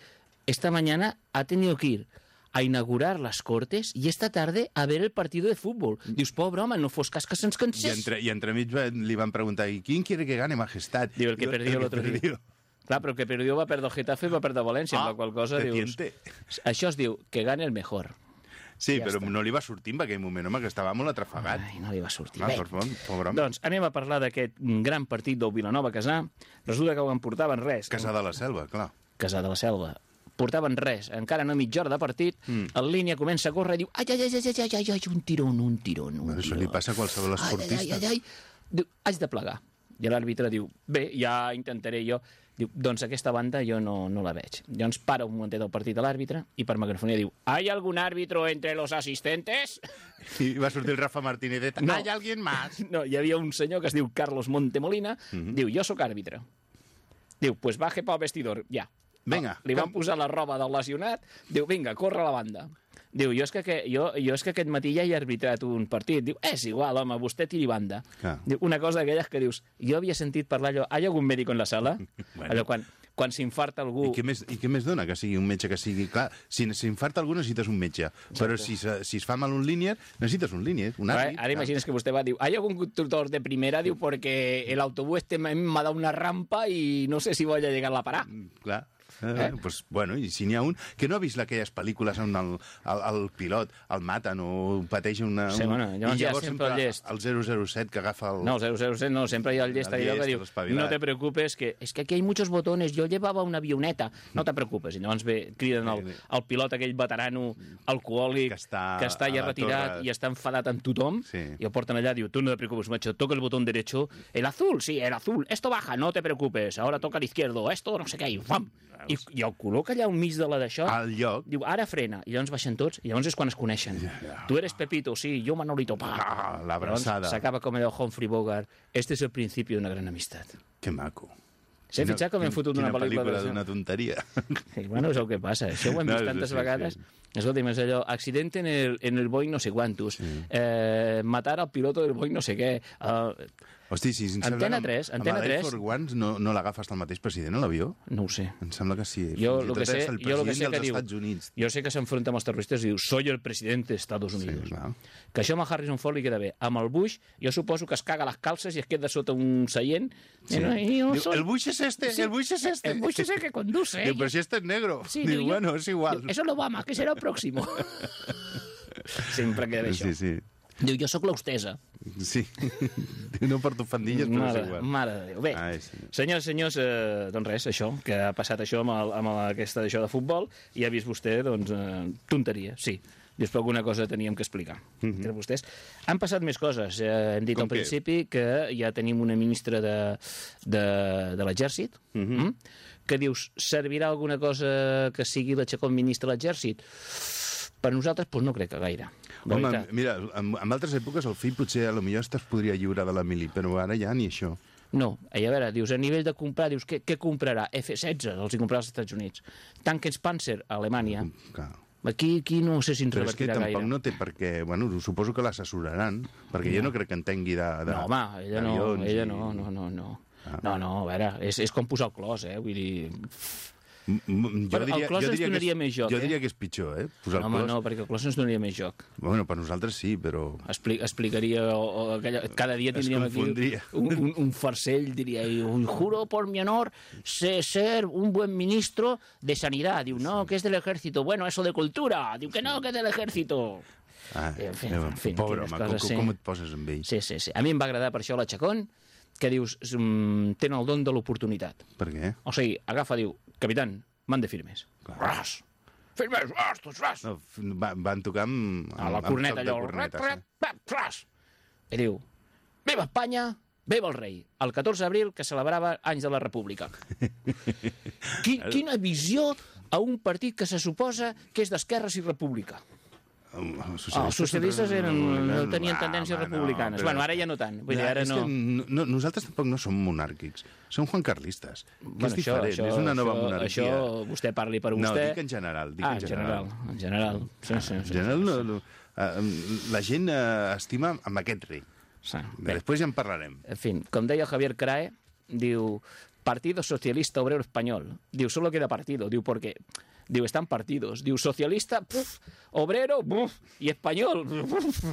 esta mañana ha tenido que ir a inaugurar las Cortes y esta tarde a ver el partido de fútbol. Dius, pobre home, no fos cas que se'ns I, cansés. entre, I entremig li van preguntar, ¿y quién quiere que gane Majestad? Diu, el que perdió día. perdió. Clar, però que perdió va perdre el Getafe i va perdre València, amb Ah, la qual cosa dius... tiente. Això es diu que gane el mejor. Sí, Ja però està. no li va sortir en aquell moment, home, que estava molt atrafagat. Ai, no li va sortir. Ah, Bé, favor, pobre home. doncs anem a parlar d'aquest gran partit del Vilanova Casà. Resulta que ho en portaven res. Casà de la Selva, clar. Casà de la Selva portaven res, encara no mitja hora de partit, mm. en línia comença a córrer i diu ai, ai, ai, ai, ai, ai, ai un tiró, un tiró, un tirón. Això li passa a qualsevol esportista. Ai, ai, ai, ai, ai. Diu, haig de plegar. I l'àrbitre diu, bé, ja intentaré jo. Diu, doncs aquesta banda jo no, no la veig. Llavors para un momentet del partit de l'àrbitre i per microfonia diu, ¿hay algun àrbitro entre los asistentes? I va sortir el Rafa Martínez, no. ¿hay alguien más? No, hi havia un senyor que es diu Carlos Montemolina, mm -hmm. diu, jo sóc àrbitre. Diu, pues baje pa vestidor, ja. Vinga, Li van posar la roba del lesionat, diu, vinga, corre a la banda. Diu, jo és, que, que, jo, jo és que aquest matí ja he arbitrat un partit. Diu, és igual, home, vostè tiri banda. Clar. Diu, una cosa d'aquelles que dius, jo havia sentit parlar allò, hi ha algun mèdic en la sala? Bueno. Allò, quan, quan s'infarta algú... I què, més, I què més dona que sigui un metge que sigui... Clar, si s'infarta algú necessites un metge, però si, si es fa mal un línier, necessites un línier, un Ara, àrbit. ara imagines que vostè va, diu, ¿hay algún tutor de primera? Diu, porque el autobús este me ha dado una rampa y no sé si voy a llegar a parar. Clar. Eh? Pues, bueno, i si n'hi ha un que no ha vist aquelles pel·lícules on el, el, el pilot el maten o pateix una... Sí, bueno, llavors I hi ha llavors sempre el llest. el 007 que agafa el... No, 007 no, siempre hay el llest El ahí que llest, diu, no te preocupes, que es que aquí hay muchos botones, yo llevaba una avioneta, no te preocupes. I llavors ve, criden el, el pilot aquell veterano alcohòlic Que està que està ja retirat torre. i està enfadat amb tothom Sí. i el porten allà, diu, tú no te preocupes, macho, toca el botón derecho, el azul, sí, el azul, esto baja, no te preocupes, ahora toca el izquierdo, esto no sé què, i fam! I, i el col·loca allà al mig de la d'això, Al lloc. diu, ara frena, i llavors baixen tots, i llavors és quan es coneixen. Tu eres Pepito, sí, yo Manolito, pa! Ah, l'abraçada. S'acaba com allò Humphrey Bogart. Este es el principio de una gran amistad. Que maco. S'ha fixat com hem fotut una Quina pel·lícula pel·lícula d'això? d'una tonteria. Sí, bueno, és el que passa. Això ho hem No, vist sí, tantes sí, vegades. sí. Escolta'm, és allò, accidente en el, en el Boeing no sé quantos, eh, matar al piloto del Boeing no sé què. Uh, Hosti, si Antena sembla que 3, amb- Antena amb l'Air 3. Force One no, no l'agafa hasta el mateix president a l'avió? no ho sé. Em sembla que sí. Jo Fins i el que sé, és el jo lo que sé president que dels diu, Estats Units. jo sé que s'enfronta amb els terroristes i diu soy el presidente de Estados Unidos. clar. que això amb el Harrison Ford li queda bé. Amb el Bush, jo suposo que es caga les calces i es queda sota un seient. Sí. No, Diu, soy- el Bush es este, Sí. el Bush es este. El Bush es el que conduce. Diu, pero si este es negro. Sí, Diu, diu, jo- bueno, es igual. Diu, Eso es Obama, que será el próximo. Sempre queda bé això. Sí, sí. Diu, jo sóc l'hostesa. Sí. No porto fandilles, però és Mare, igual. mare de Déu. Bé, Ai, senyor. senyors i senyors, eh, doncs res, això, que ha passat això amb, el, amb aquesta d'això de futbol, i ha vist vostè, doncs, eh, tonteria, sí. Dius, però alguna cosa teníem que explicar entre vostès. Han passat més coses. Eh, hem dit Com al principi que ja tenim una ministra de, de, de l'exèrcit, mm? que dius, servirà alguna cosa que sigui l'aixecó ministre de l'exèrcit? Per nosaltres, doncs no crec que gaire. Home, veritat. mira, en, en altres èpoques el fill potser a lo millor es podria lliurar de la mili, però ara ja ni això. No, a veure, dius, a nivell de comprar, dius, què, què comprarà? F-16, els hi comprarà als Estats Units. Tanques Panzer, a Alemanya. Clar. Aquí, aquí no sé si ens Però és que tampoc gaire. no té per què... Bueno, suposo que l'assessoraran, perquè jo no crec que entengui de, de No, home, ella no, ella i- no, no, no, no. No, no, a veure, és, és com posar el clos, eh? Vull dir... M- m- Però el clos ens que donaria és, més joc, Jo eh? diria que és pitjor, eh? Posar No, home, clos. no, perquè el clos ens donaria més joc. Bueno, per nosaltres sí, però... Expli explicaria, o, o aquella, cada dia tindríem aquí un, un, un farcell, diria, i, "Uy, juro por mi honor ser un buen ministro de sanidad. Diu, no, que és del ejército. Bueno, eso de cultura. Diu que no, que és del ejército. Ah, En fi, eh, en fi, pobre home, coses, com, sí. com et poses amb ell? Sí, sí, sí. A mi em va agradar per això la Chacón, que dius, mm, tenen el don de l'oportunitat. Per què? O sigui, agafa, diu, capitán, mande firmes. Ras! Firmes, ras, tots, ras! No, f- va, van tocar amb, a la amb corneta, allò, corneta, rap, ras! I diu, viva Espanya, viva el rei, el 14 d'abril que celebrava anys de la República. Qui, quina visió a un partit que se suposa que és d'esquerres i república. Els Ah, els socialistes eren, no tenien Ah, tendències no, republicanes. però- bueno, ara ja no tant. Vull dir, ara no... No, no, nosaltres tampoc no som monàrquics, som juancarlistes. Que Bueno, és diferent, és una nova això, monarquia. Això vostè parli per No, vostè. dic en general, dic ah, en general. En general, sí, sí. En sí, general, no, no, la gent eh, estima amb aquest rei. sí. Després ja en parlarem. en fin, com deia Javier Crae, diu, Partido Socialista Obrero Español. Diu, solo queda partido. Diu, porque... Diu, están partidos. Diu, socialista, puf, obrero, puf, i espanyol. Puf,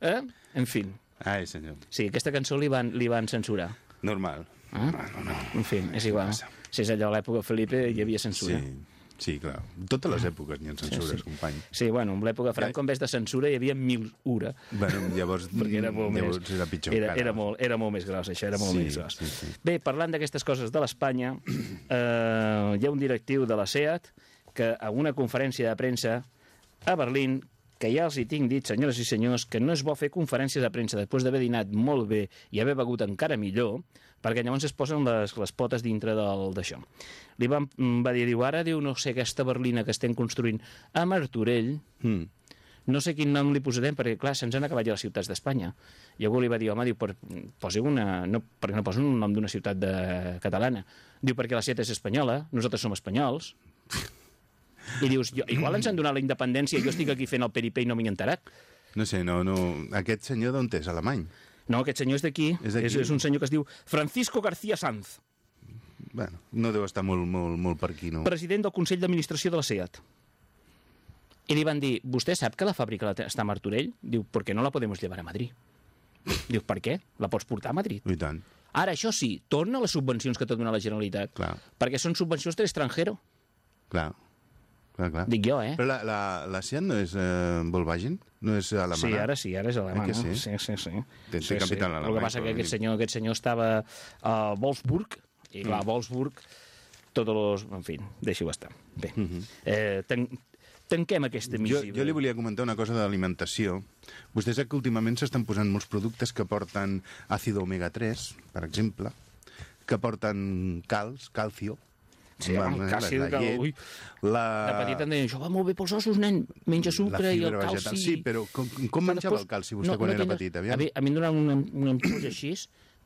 eh? En fin, Ai, senyor. sí, aquesta cançó li van, li van censurar. Normal. Eh? No, no. En fi, és igual. passa? Si és allò a l'època de Felipe, hi havia censura. Sí, sí, clar. Totes les èpoques n'hi ha censures, Sí, sí. company. Sí, bueno, en l'època Franco, en vez de censura, hi havia mil ura. Bueno, llavors, perquè era molt llavors més... era pitjor era, encara. era, molt, era molt més gros, això, era molt Sí, més gros. sí, sí. Bé, parlant d'aquestes coses de l'Espanya, eh, hi ha un directiu de la SEAT que a una conferència de premsa a Berlín que ja els hi tinc dit, senyores i senyors, que no és bo fer conferències de premsa després d'haver dinat molt bé i haver begut encara millor, perquè llavors es posen les, les potes dintre del- d'això. Li van, va dir, diu, ara, diu, no sé, aquesta Berlina que estem construint a Martorell, Mm. no sé quin nom li posarem, perquè, clar, se'ns han acabat ja les ciutats d'Espanya. I algú li va dir, home, diu, posi una... No, perquè no posen un nom d'una ciutat de, catalana? Diu, perquè la Sieta és espanyola, nosaltres som espanyols. I dius, jo, igual ens han donat la independència i jo estic aquí fent el peripé i no m'hi he enterat. No sé, no, no... Aquest senyor d'on és? Alemany? No, aquest senyor és d'aquí. És És, és, un senyor que es diu Francisco García Sanz, Bueno, no deu estar molt, molt, molt per aquí, no? president del Consell d'Administració de la SEAT. I li van dir, vostè sap que la fàbrica està a Martorell? Diu, ¿por qué no la podemos llevar a Madrid? Diu, per què? La pots portar a Madrid? I tant. Ara, això sí, torna les subvencions que t'ha donat la Generalitat. Clar. Perquè són subvencions de l'estranger. Clar. Clar, clar. Dic jo, eh? Però la, la, la Seat no és eh, Volkswagen? No és alemana? Sí, ara sí, ara és alemana. Eh sí? sí, sí. sí. Té- té sí, capital sí. alemany, El que passa que aquest senyor, aquest senyor estava a Wolfsburg, i clar, Mm. Wolfsburg, tots els... En fi, deixi-ho estar. Bé, Mhm. eh, ten, tanquem aquesta Jo, missiva. jo li volia comentar una cosa d'alimentació. Vostè sap que últimament s'estan posant molts productes que porten àcido omega-3, per exemple, que porten calç, calcio, Sí, la- home, la- llet, ui. la, De petit em deien, això va molt bé pels ossos, nen. Menja sucre i el calci... vegetal. Sí, però com, com menjava després- el calci vostè quan era tenia- petit? A mi, a mi em donaven una, una ampolla així,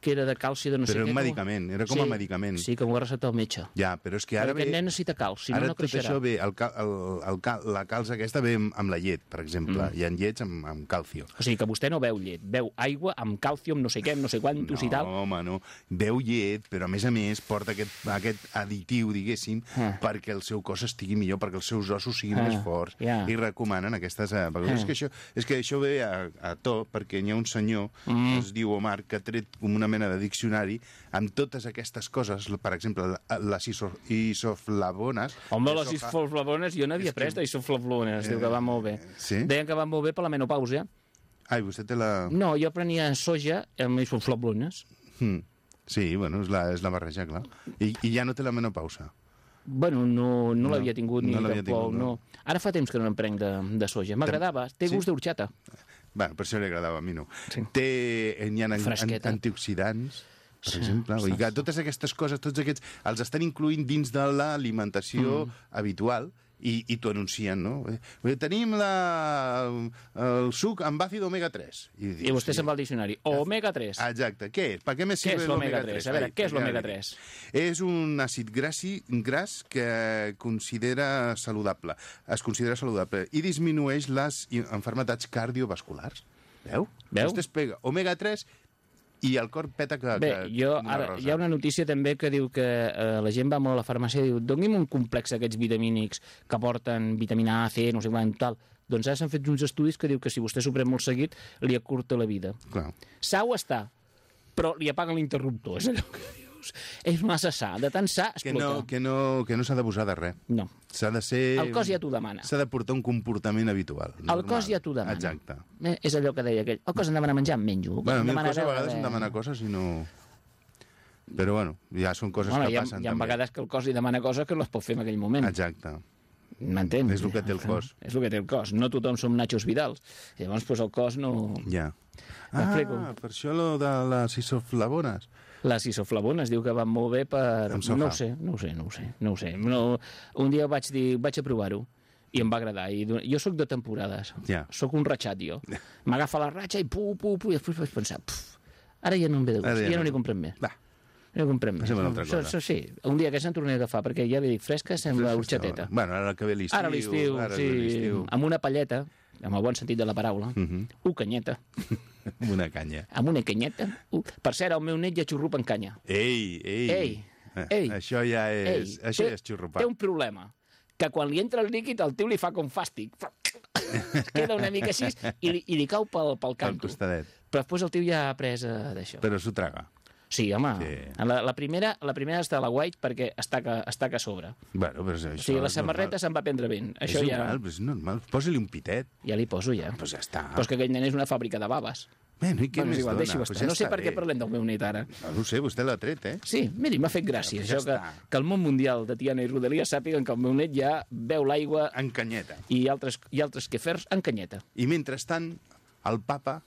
que era de calci de no sé Però què. un com- medicament, era com a medicament. Sí, com ho va recetar el metge. Ja, però és que ara Perquè ve... aquest nen necessita calç, si no, ara no tot creixerà. això ve, el, cal, el, el, cal, la calça aquesta ve amb, amb la llet, per exemple. Mm. Hi ha llets amb, amb calcio. O sigui, que vostè no veu llet, veu aigua amb calci, amb no sé què, no sé quantos i tal. No, home, no. Veu llet, però a més a més porta aquest, aquest additiu, diguéssim, Ah. perquè el seu cos estigui millor, perquè els seus ossos siguin Ah, més forts. ja. I recomanen aquestes... Eh. Ah. és, que això, és que això ve a, a to, perquè hi ha un senyor, mm. es diu Omar, que ha tret com una mena de diccionari amb totes aquestes coses, per exemple, les iso, isoflavones... Home, les isoflavones, jo n'havia pres d'isoflavones, diu que va molt bé. sí? Deien que va molt bé per la menopàusia. Ai, vostè té la... No, jo prenia soja amb isoflavones. Mm. Sí, bueno, és la, és la barreja, clar. I, I ja no té la menopausa. Bueno, no, no, No, l'havia tingut ni no tampoc, tingut, no. no. Ara fa temps que no em prenc de, de soja. M'agradava, té Sí? gust d'horxata. Bueno, per això li agradava, a mi no. Sí. Té, eh, hi ha an, antioxidants, per Sí, exemple. Que sí. totes aquestes coses, tots aquests, els estan incluint dins de l'alimentació Mm. habitual i, i t'ho anuncien, no? Eh, Tenim la, el suc amb àcid omega-3. I, I vostè se'n va al diccionari. Omega 3. Ah, Exacte. Què és? Per què sirve és l'omega l'omega 3? A veure, què és l'omega 3? És un àcid grassi, gras que considera saludable. Es considera saludable i disminueix les enfermetats cardiovasculars. Veu? Veu? Vostè es pega omega 3 I el cor peta que... Bé, que jo, ara, rosa. hi ha una notícia també que diu que eh, la gent va molt a la farmàcia i diu doni'm un complex aquests vitamínics que porten vitamina A, C, no sé quant, tal. Doncs ara s'han fet uns estudis que diu que si vostè s'ho pren molt seguit li acurta la vida. Clar. Sa ho està, però li apaguen l'interruptor, és allò que dius. És massa sa, de tant sa Que explota. no, que no, que no s'ha d'abusar de res. no. S'ha de ser... El cos ja t'ho demana. S'ha de portar un comportament habitual. El normal. cos ja t'ho demana. Exacte. Eh, és allò que deia aquell. El cos em demana menjar, em menjo. El Bueno, a em mi el cos a vegades em res. demana coses i no... Però bueno, ja són coses Bueno, que hi ha, passen hi ha també. vegades que el cos li demana coses que no es pot fer en aquell moment. Exacte. M'entens? És el que té el cos. És el que té el cos. No tothom som Nachos Vidals. Llavors, pues, el cos no... Ja. Ah, per això lo de les isoflavones. Les isoflavones diu que van molt bé per... No ho sé, no ho sé, no ho sé. No ho sé. No... Un dia vaig dir, vaig a provar-ho i em va agradar. I jo sóc de temporades. Ja. Sóc un ratxat, jo. M'agafa la ratxa i pu, pu, pu, i després vaig pensar, puf, ara ja no em ve de Ara gust, ja ja no n'hi comprem més. Va, No n'hi comprem més. Una altra cosa. això sí, un dia que se'n tornaré a agafar, perquè ja li dic, fresca sembla horxateta. Bueno, ara que ve l'estiu... Ara l'estiu, ara sí, amb una palleta, amb el bon sentit de la paraula, Mhm. u canyeta, Amb una canya. amb una canyeta. Uh. Per cert, el meu net ja xurrupa en canya. Ei, ei. Ei, Eh, ei. Això ja és, això té, ja és xurrupar. Té un problema, que quan li entra el líquid el tio li fa com fàstic. Es queda una mica així i li, i li cau pel, pel canto. costadet. Però després el tio ja ha après eh, d'això. Però s'ho traga. Sí, home, Sí. La, la, primera, la primera està a la white perquè està que, està que a sobre. Bueno, però això O sigui, la samarreta se'n va prendre ben. Això és ja, normal, però és normal. Posa-li un pitet. ja li poso, ja. Pues ja està. Però és que aquell nen és una fàbrica de baves. Bueno, i què Bueno, és més igual, dona? Pues ja no sé per què bé. parlem del meu net ara. No, no ho sé, vostè l'ha tret, eh? Sí, miri, m'ha fet gràcia Ja això, que, està. que el món mundial de Tiana i Rodalia sàpiguen que el meu net ja veu l'aigua En canyeta. i altres, i altres quefers en canyeta. I mentrestant, el papa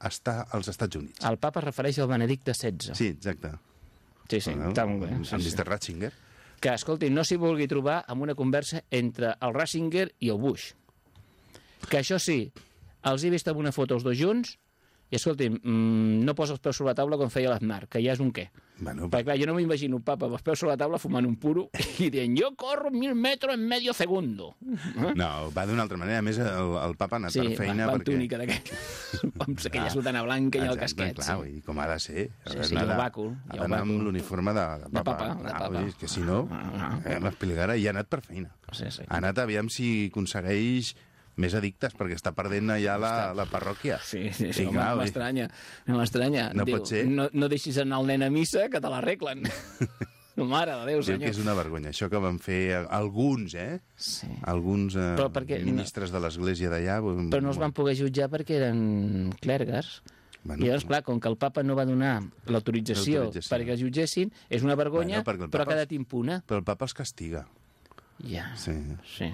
està als Estats Units. El papa es refereix al Benedicte XVI. Sí, exacte. sí, sí està molt bé. Amb Sí, sí. Mr. Ratzinger. Que, escolti, no s'hi vulgui trobar amb una conversa entre el Ratzinger i el Bush. Que això sí, els he vist amb una foto els dos junts i, escolti, mmm, no posa els peus sobre la taula com feia l'Aznar, que ja és un què. Bueno, Perquè, clar, jo no m'imagino un papa amb els peus sobre la taula fumant un puro i dient jo corro mil metros en medio segundo. no, va d'una altra manera. A més, el, el papa ha anat Sí, per feina va, va amb perquè... túnica d'aquell, amb aquella sotana blanca i el casquet. Clar, sí. dir, com ha de ser. Sí, Ha sí, i el de- i Ha d'anar amb l'uniforme de, de, De papa, de clar, papa. vull dir, és que si no, Ah, eh, m'explicarà, i ha anat per feina. Sí, sí. Ha anat aviam si aconsegueix més addictes, perquè està perdent allà la, la parròquia. Sí, sí, sí, home, no m'estranya, no m'estranya. No Diu, pot ser. No, no deixis anar el nen a missa, que te l'arreglen. Mare de Déu, Diu que senyor. és una vergonya. Això que van fer alguns, eh? Sí. Alguns eh, Però perquè- ministres de l'església d'allà... Però no els van poder jutjar perquè eren clergues. Bueno, I llavors, clar, com que el papa no va donar l'autorització perquè els jutgessin, és una vergonya, Bueno, però ha quedat impuna. Però el papa els castiga. Ja, Sí. sí.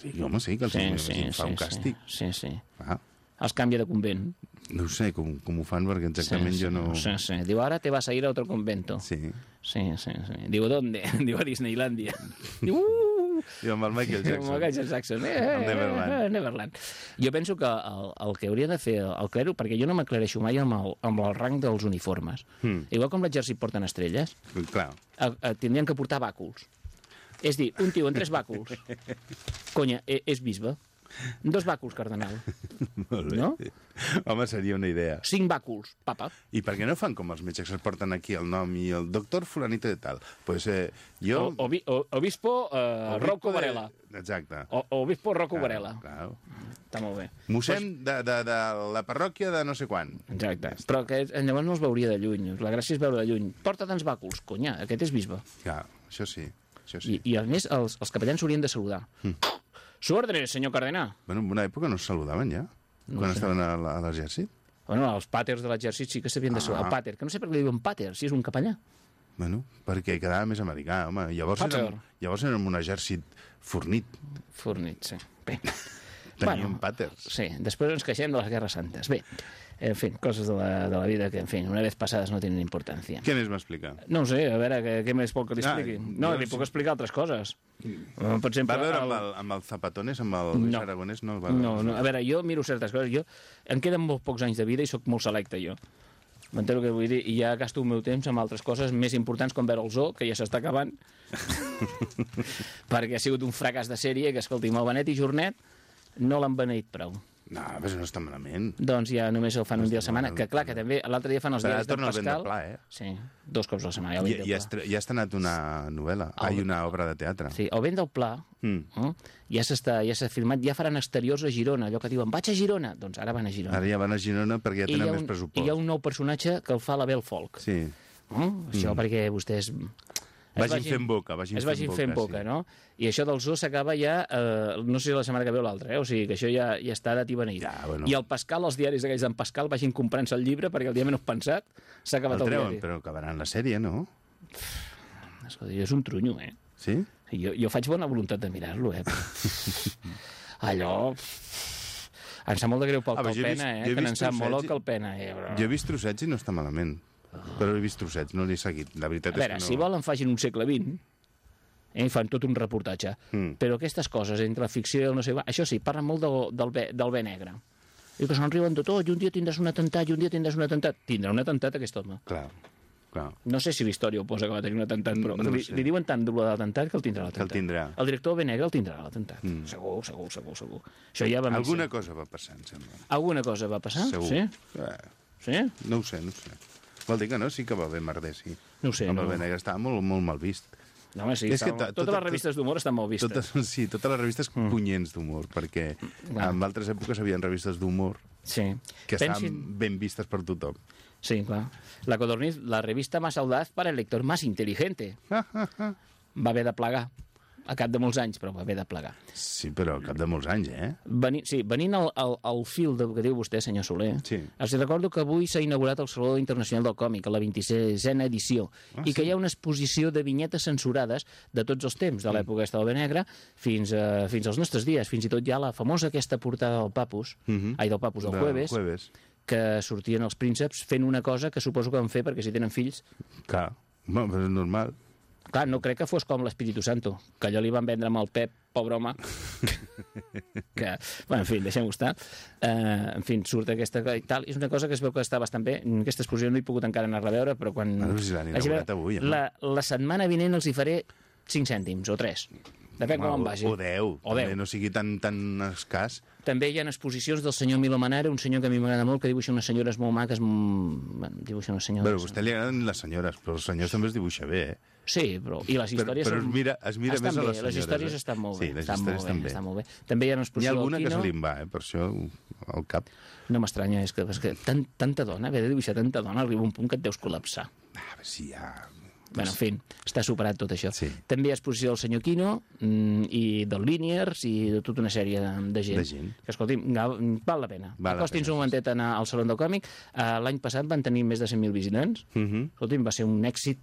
Sí, home, sí, que els Sí, sí, sí, fa un sí, càstig. sí, sí. Ah, Els canvia de convent. no sé com, com ho fan, perquè exactament sí, jo no... Sí, sí. Diu, ahora te vas a ir a otro convento. Sí. Sí, sí, sí. Diu, ¿dónde? Diu, a Disneylandia. Diu, uh! I amb el Michael Jackson. Amb el Michael Jackson. Eh, Amb Neverland. eh, Neverland. Jo penso que el, el que hauria de fer el clero, perquè jo no m'aclareixo mai amb el, amb el rang dels uniformes. Hmm. Igual com l'exèrcit porten estrelles, Clar, a, a, tindrien que portar bàculs. És dir, un tio amb tres bàculs, conya, e, és bisbe. Dos bàculs, cardenal. molt bé. No? Home, seria una idea. Cinc bàculs, papa. I per què no fan com els metges que es porten aquí el nom i el doctor fulanito de tal? Pues eh, jo... O, obi, o, obispo Obispo Rocco de- Varela. Exacte. O, obispo Rocco Varela. Clar. Està molt bé. Mossèn de, de, de la parròquia de no sé quan. Exacte. Però que eh, llavors no els veuria de lluny. La gràcia és veure de lluny. Porta tants bàculs, conya, aquest és bisbe. Clar, això sí. Això sí. I, i a més, els, els capellans s'haurien de saludar. Mm. Su ordre, senyor cardenà. Bueno, en una època no es saludaven ja, No quan sé. estaven a, a l'exèrcit. Bueno, els pàters de l'exèrcit sí que s'havien de saludar. Ah. El pàter, que no sé per què li diuen pàter, si és un capellà. Bueno, perquè quedava més americà, home. Llavors érem, llavors érem un exèrcit fornit. Fornit, sí. Bé. Teníem pàters. Sí, després ens queixem de les guerres santes. Bé, en fi, coses de la, de la vida que, en fi, una vez passades no tenen importància. Què més m'explica? No ho sé, a veure, què, què més vol que li Ah, expliqui? no, li puc explicar altres coses. Per exemple, Va veure amb el- amb el Zapatones, amb el Luis No. Aragonès? No, el va. No, no, a veure, jo miro certes coses. Jo, em queden molt pocs anys de vida i sóc molt selecte, jo. M'entero què vull dir? I ja gasto el meu temps amb altres coses més importants com veure el zoo, que ja s'està acabant, perquè ha sigut un fracàs de sèrie que, escolti, el Benet i Jornet no l'han beneït prou. No, però no està malament. Doncs ja només el fan un dia a la setmana, que clar, que també l'altre dia fan els diaris el vent de Pascal. pla, eh? Sí, dos cops a la setmana. Ja, el I, vent i, del ha, pla. estre- i ha estrenat una novel·la, ai, una obra de teatre. Sí, el vent del pla Mm. eh? ja s'està ja s'ha filmat, ja faran exteriors a Girona, allò que diuen, vaig a Girona, doncs ara van a Girona. Ara ja van a Girona perquè ja tenen ha més un, pressupost. I hi ha un nou personatge que el fa la Bel Folk. Sí. Mm? Això perquè vostès... es Vagin fent boca, vagin es fent vagin boca, fent boca, sí. no? I això del zoo s'acaba ja, eh, no sé si la setmana que ve o l'altra, eh? o sigui que això ja, ja està dat i beneït. Ja, bueno. I el Pascal, els diaris aquells d'en Pascal, vagin comprant-se el llibre perquè el dia menys pensat s'ha El acabat el, treuen, diari. però acabaran la sèrie, no? Escolta, jo és un trunyo, eh? Sí? Jo, jo faig bona voluntat de mirar-lo, eh? Allò... Em sap molt de greu pel Ah, Calpena, vist- eh? Que em sap molt el Calpena, eh? Però... Jo he vist trossets i no està malament. Però he vist trossets, no l'he seguit. La veritat A veure, és que no... si volen facin un segle XX, eh, fan tot un reportatge. Mm. Però aquestes coses, entre la ficció i el no sé... què, Això sí, parlen molt del, del, bé, del bé negre. I que se'n riuen de tot, i un dia tindràs un atemptat, i un dia tindràs un atemptat. Tindrà un atemptat aquest home. Clar, clar. No sé si la història ho posa que va tenir un atemptat, però No li, sé. li diuen tant de l'atemptat que el tindrà Que el l'atemptat. tindrà. El director bé negre el tindrà l'atemptat. Mm. Segur, segur, segur, segur. Això ja va Alguna ser. cosa va passar, em sembla. Alguna cosa va passar? Segur. Sí? Eh, Sí? no ho sé, no ho sé. Vol dir que no? Sí que va bé merder, sí. No sé, no. el Benegre estava molt, molt mal vist. No, home, sí, És que totes tot- les revistes d'humor estan molt vistes. Totes, sí, totes les revistes mm. punyents d'humor, perquè Clar. en altres èpoques hi havia revistes d'humor Sí. que Pensin- estaven ben vistes per tothom. Sí, claro. La Codorniz, la revista más audaz para el lector más inteligente. Va haver de plegar. A cap de molts anys, però va haver de plegar. Sí, però al cap de molts anys, eh? Venint, sí, venint al, al, al fil del que diu vostè, senyor Soler, Sí. els recordo que avui s'ha inaugurat el Saló Internacional del Còmic, a la 26a edició, Ah, i que hi ha una exposició de vinyetes censurades de tots els temps, Mm. de l'època aquesta del Benegra fins, a, fins als nostres dies. Fins i tot hi ha la famosa aquesta portada del Papus, Mhm. ai, del Papus del Del Jueves, Jueves. que sortien els prínceps fent una cosa que suposo que van fer perquè si tenen fills Clar, no, però és normal. Clar, no crec que fos com l'Espíritu Santo, que allò li van vendre amb el Pep, pobre home. que, bueno, en fi, deixem-ho estar. Uh, en fi, surt aquesta i tal. És una cosa que es veu que està bastant bé. Aquesta exposició no he pogut encara anar a veure, però quan... Bueno, si l'han inaugurat avui, eh? la, la setmana vinent els hi faré 5 cèntims o 3. Depèn com em vagi. O 10, O també 10. no sigui tan, tan escàs. També hi ha exposicions del senyor Milo Manara, un senyor que a mi m'agrada molt, que dibuixa unes senyores molt maques, mm, bueno, dibuixa unes senyores... Però a vostè li agraden les senyores, però els senyors també es dibuixa bé, eh? Sí, però... I les Però- històries però són... es mira- es mira més a bé, les senyores, Les històries eh? estan molt Sí, bé. les estan històries bé, estan bé. estan molt bé. També hi ha una N'hi ha exposició alguna que se li va, eh? Per això, al cap. No m'estranya, és que, és que tan, tanta dona, haver de dibuixar tanta dona, arriba un punt que et deus col·lapsar. Ah, a veure si ja... Bueno, en fi, està superat tot això. Sí. També hi ha exposició del senyor Quino mm, i del Liniers i de tota una sèrie de, de gent. De gent. Que, escolti, val, la pena. Val pena, un momentet a anar al Saló del Còmic. Uh, L'any passat van tenir més de 100.000 visitants. Uh -huh. Escolti'm, va ser un èxit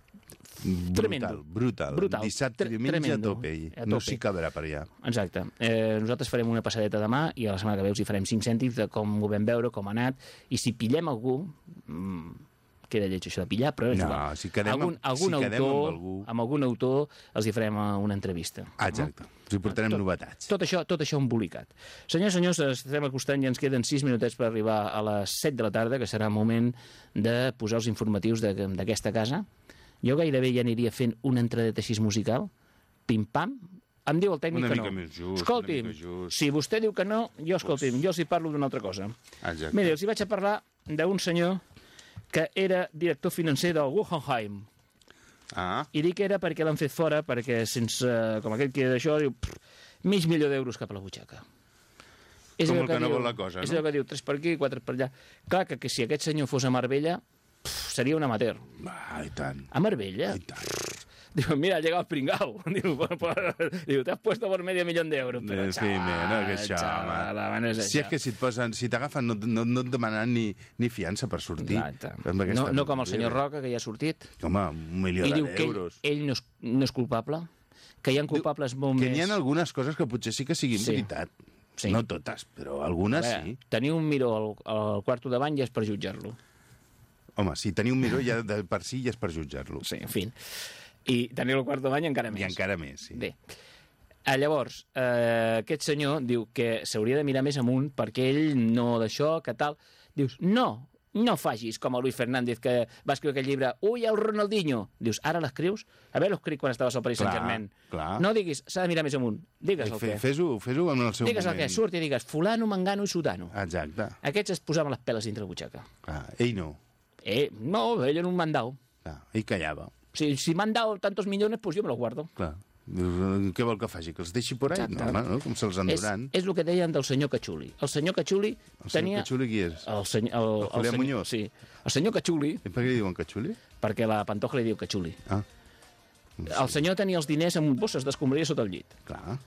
Tremendo. Brutal, brutal. Brutal. Dissabte i diumenge a tremendo. tope. i A No tope. s'hi cabrà per allà. Exacte. Eh, nosaltres farem una passadeta demà i a la setmana que ve us hi farem 5 cèntims de com ho vam veure, com ha anat, i si pillem algú... Mm, queda lleig això de pillar, però és No, igual. si quedem algun, algun si quedem autor, amb algú. amb algun autor els hi farem eh, una entrevista. Ah, exacte. Us hi portarem Tot- novetats. Tot això, tot això embolicat. Senyors, senyors, estem acostant i ens queden 6 minutets per arribar a les 7 de la tarda, que serà moment de posar els informatius de- d'aquesta casa. Jo gairebé ja aniria fent una entradeta així musical, pim-pam, em diu el tècnic Una que mica no. més just, escolti'm, mica just. si vostè diu que no, jo, escolti'm, jo els hi parlo d'una altra cosa. Exacte. Mire, els hi vaig a parlar d'un senyor que era director financer del Guggenheim. Ah, I dic era perquè l'han fet fora, perquè sense, com aquell que d'això, diu, pff, mig milió d'euros cap a la butxaca. És Com el que no diu- vol la cosa, És no? allò que diu, tres per aquí, quatre per allà. Clar, que, que si aquest senyor fos a Marbella, pff, seria un amateur. ah, i tant. A Marbella? I tant. Diu, mira, ha llegado el pringao. Diu, por, por, diu, te has puesto por medio millón de euros. Però, En fi, no, que això, xaval, home. és Si és això. que si et posen, si t'agafen no, no, no et demanen ni, ni fiança per sortir. Exacte. No, no com el senyor Roca, que ja ha sortit. Home, un milió I diu que ell, d'euros. ell no, és, no és culpable, que hi ha culpables molt Que més... n'hi ha algunes coses que potser sí que siguin Sí. veritat. Sí. No totes, però algunes veure, sí. Tenir un miró al, al quarto de bany ja és per jutjar-lo. Home, si teniu un miró ja de per si ja és per jutjar-lo. Sí, en fi. I tenir el quarto bany encara més. I encara més, sí. Bé. Ah, llavors, eh, aquest senyor diu que s'hauria de mirar més amunt perquè ell no d'això, que tal... Dius, no, No facis com el Luis Fernández que va escriure aquell llibre Ui, el Ronaldinho. Dius, ara l'escrius? A veure, l'escric quan estaves al Paris Saint-Germain. No diguis, s'ha de mirar més amunt. Digues el Fe- què. Fes-ho fes en el seu Digues el moment. què. Surt i digues fulano, mangano i sutano. Exacte. Aquests es posaven les peles dintre la butxaca. Clar. Ell no. Eh, no, ell era un mandau. Clar. Ell callava. Si, si m'han dado tantos millones, pues yo me los guardo. Clar. Dius, què vol que faci? Que els deixi por ahí? No, home, no? Com se'ls És, enduran. és el que deien del senyor Cachuli. El senyor Cachuli El senyor tenia... Cachuli qui és? El senyor... El, El Julián senyor, Muñoz? Sí. El senyor Cachuli, I per què li diuen Cachuli? perquè la Pantoja li diu Cachuli. Ah, El senyor tenia els diners en bosses d'escombraria sota el llit. clar.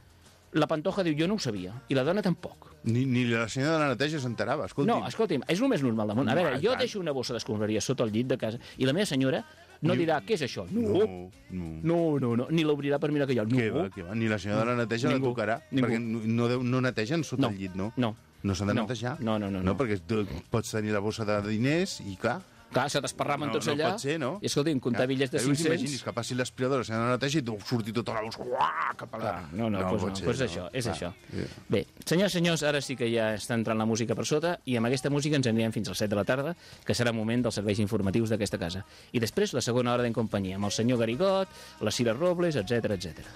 La Pantoja diu, jo no ho sabia. I la dona tampoc. Ni, ni la senyora de la neteja s'enterava, escolti. No, escolti'm, és el més normal del món. A veure, jo tant. deixo una bossa d'escombraria sota el llit de casa i la meva senyora no Ni- dirà, què és això? No, No, no. no, no, no. ni l'obrirà per mirar que hi ha. No. Què va, què va? Ni la senyora de la neteja Ningú. la tocarà, Ningú. perquè no, no, deu- no netegen sota No. el llit, no? No. No s'han de No. netejar? No, no, no, No, no. perquè tu pots tenir la bossa de diners i, clar... Clar, se t'esparramen no, tots no allà. pot ser, no? I escolti'm, comptar bitllets de Eh, us 500... imaginis que passi l'aspiradora, se neteja i tu surti tota la bossa uah, cap a la... Clar, no, no, no pot no, ser, pues no. això, és Clar. això. Ja. Bé, senyors, senyors, ara sí que ja està entrant la música per sota i amb aquesta música ens anirem fins al 7 de la tarda, que serà moment dels serveis informatius d'aquesta casa. I després la segona hora d'en companyia, amb el senyor Garigot, la Cira Robles, etc etc.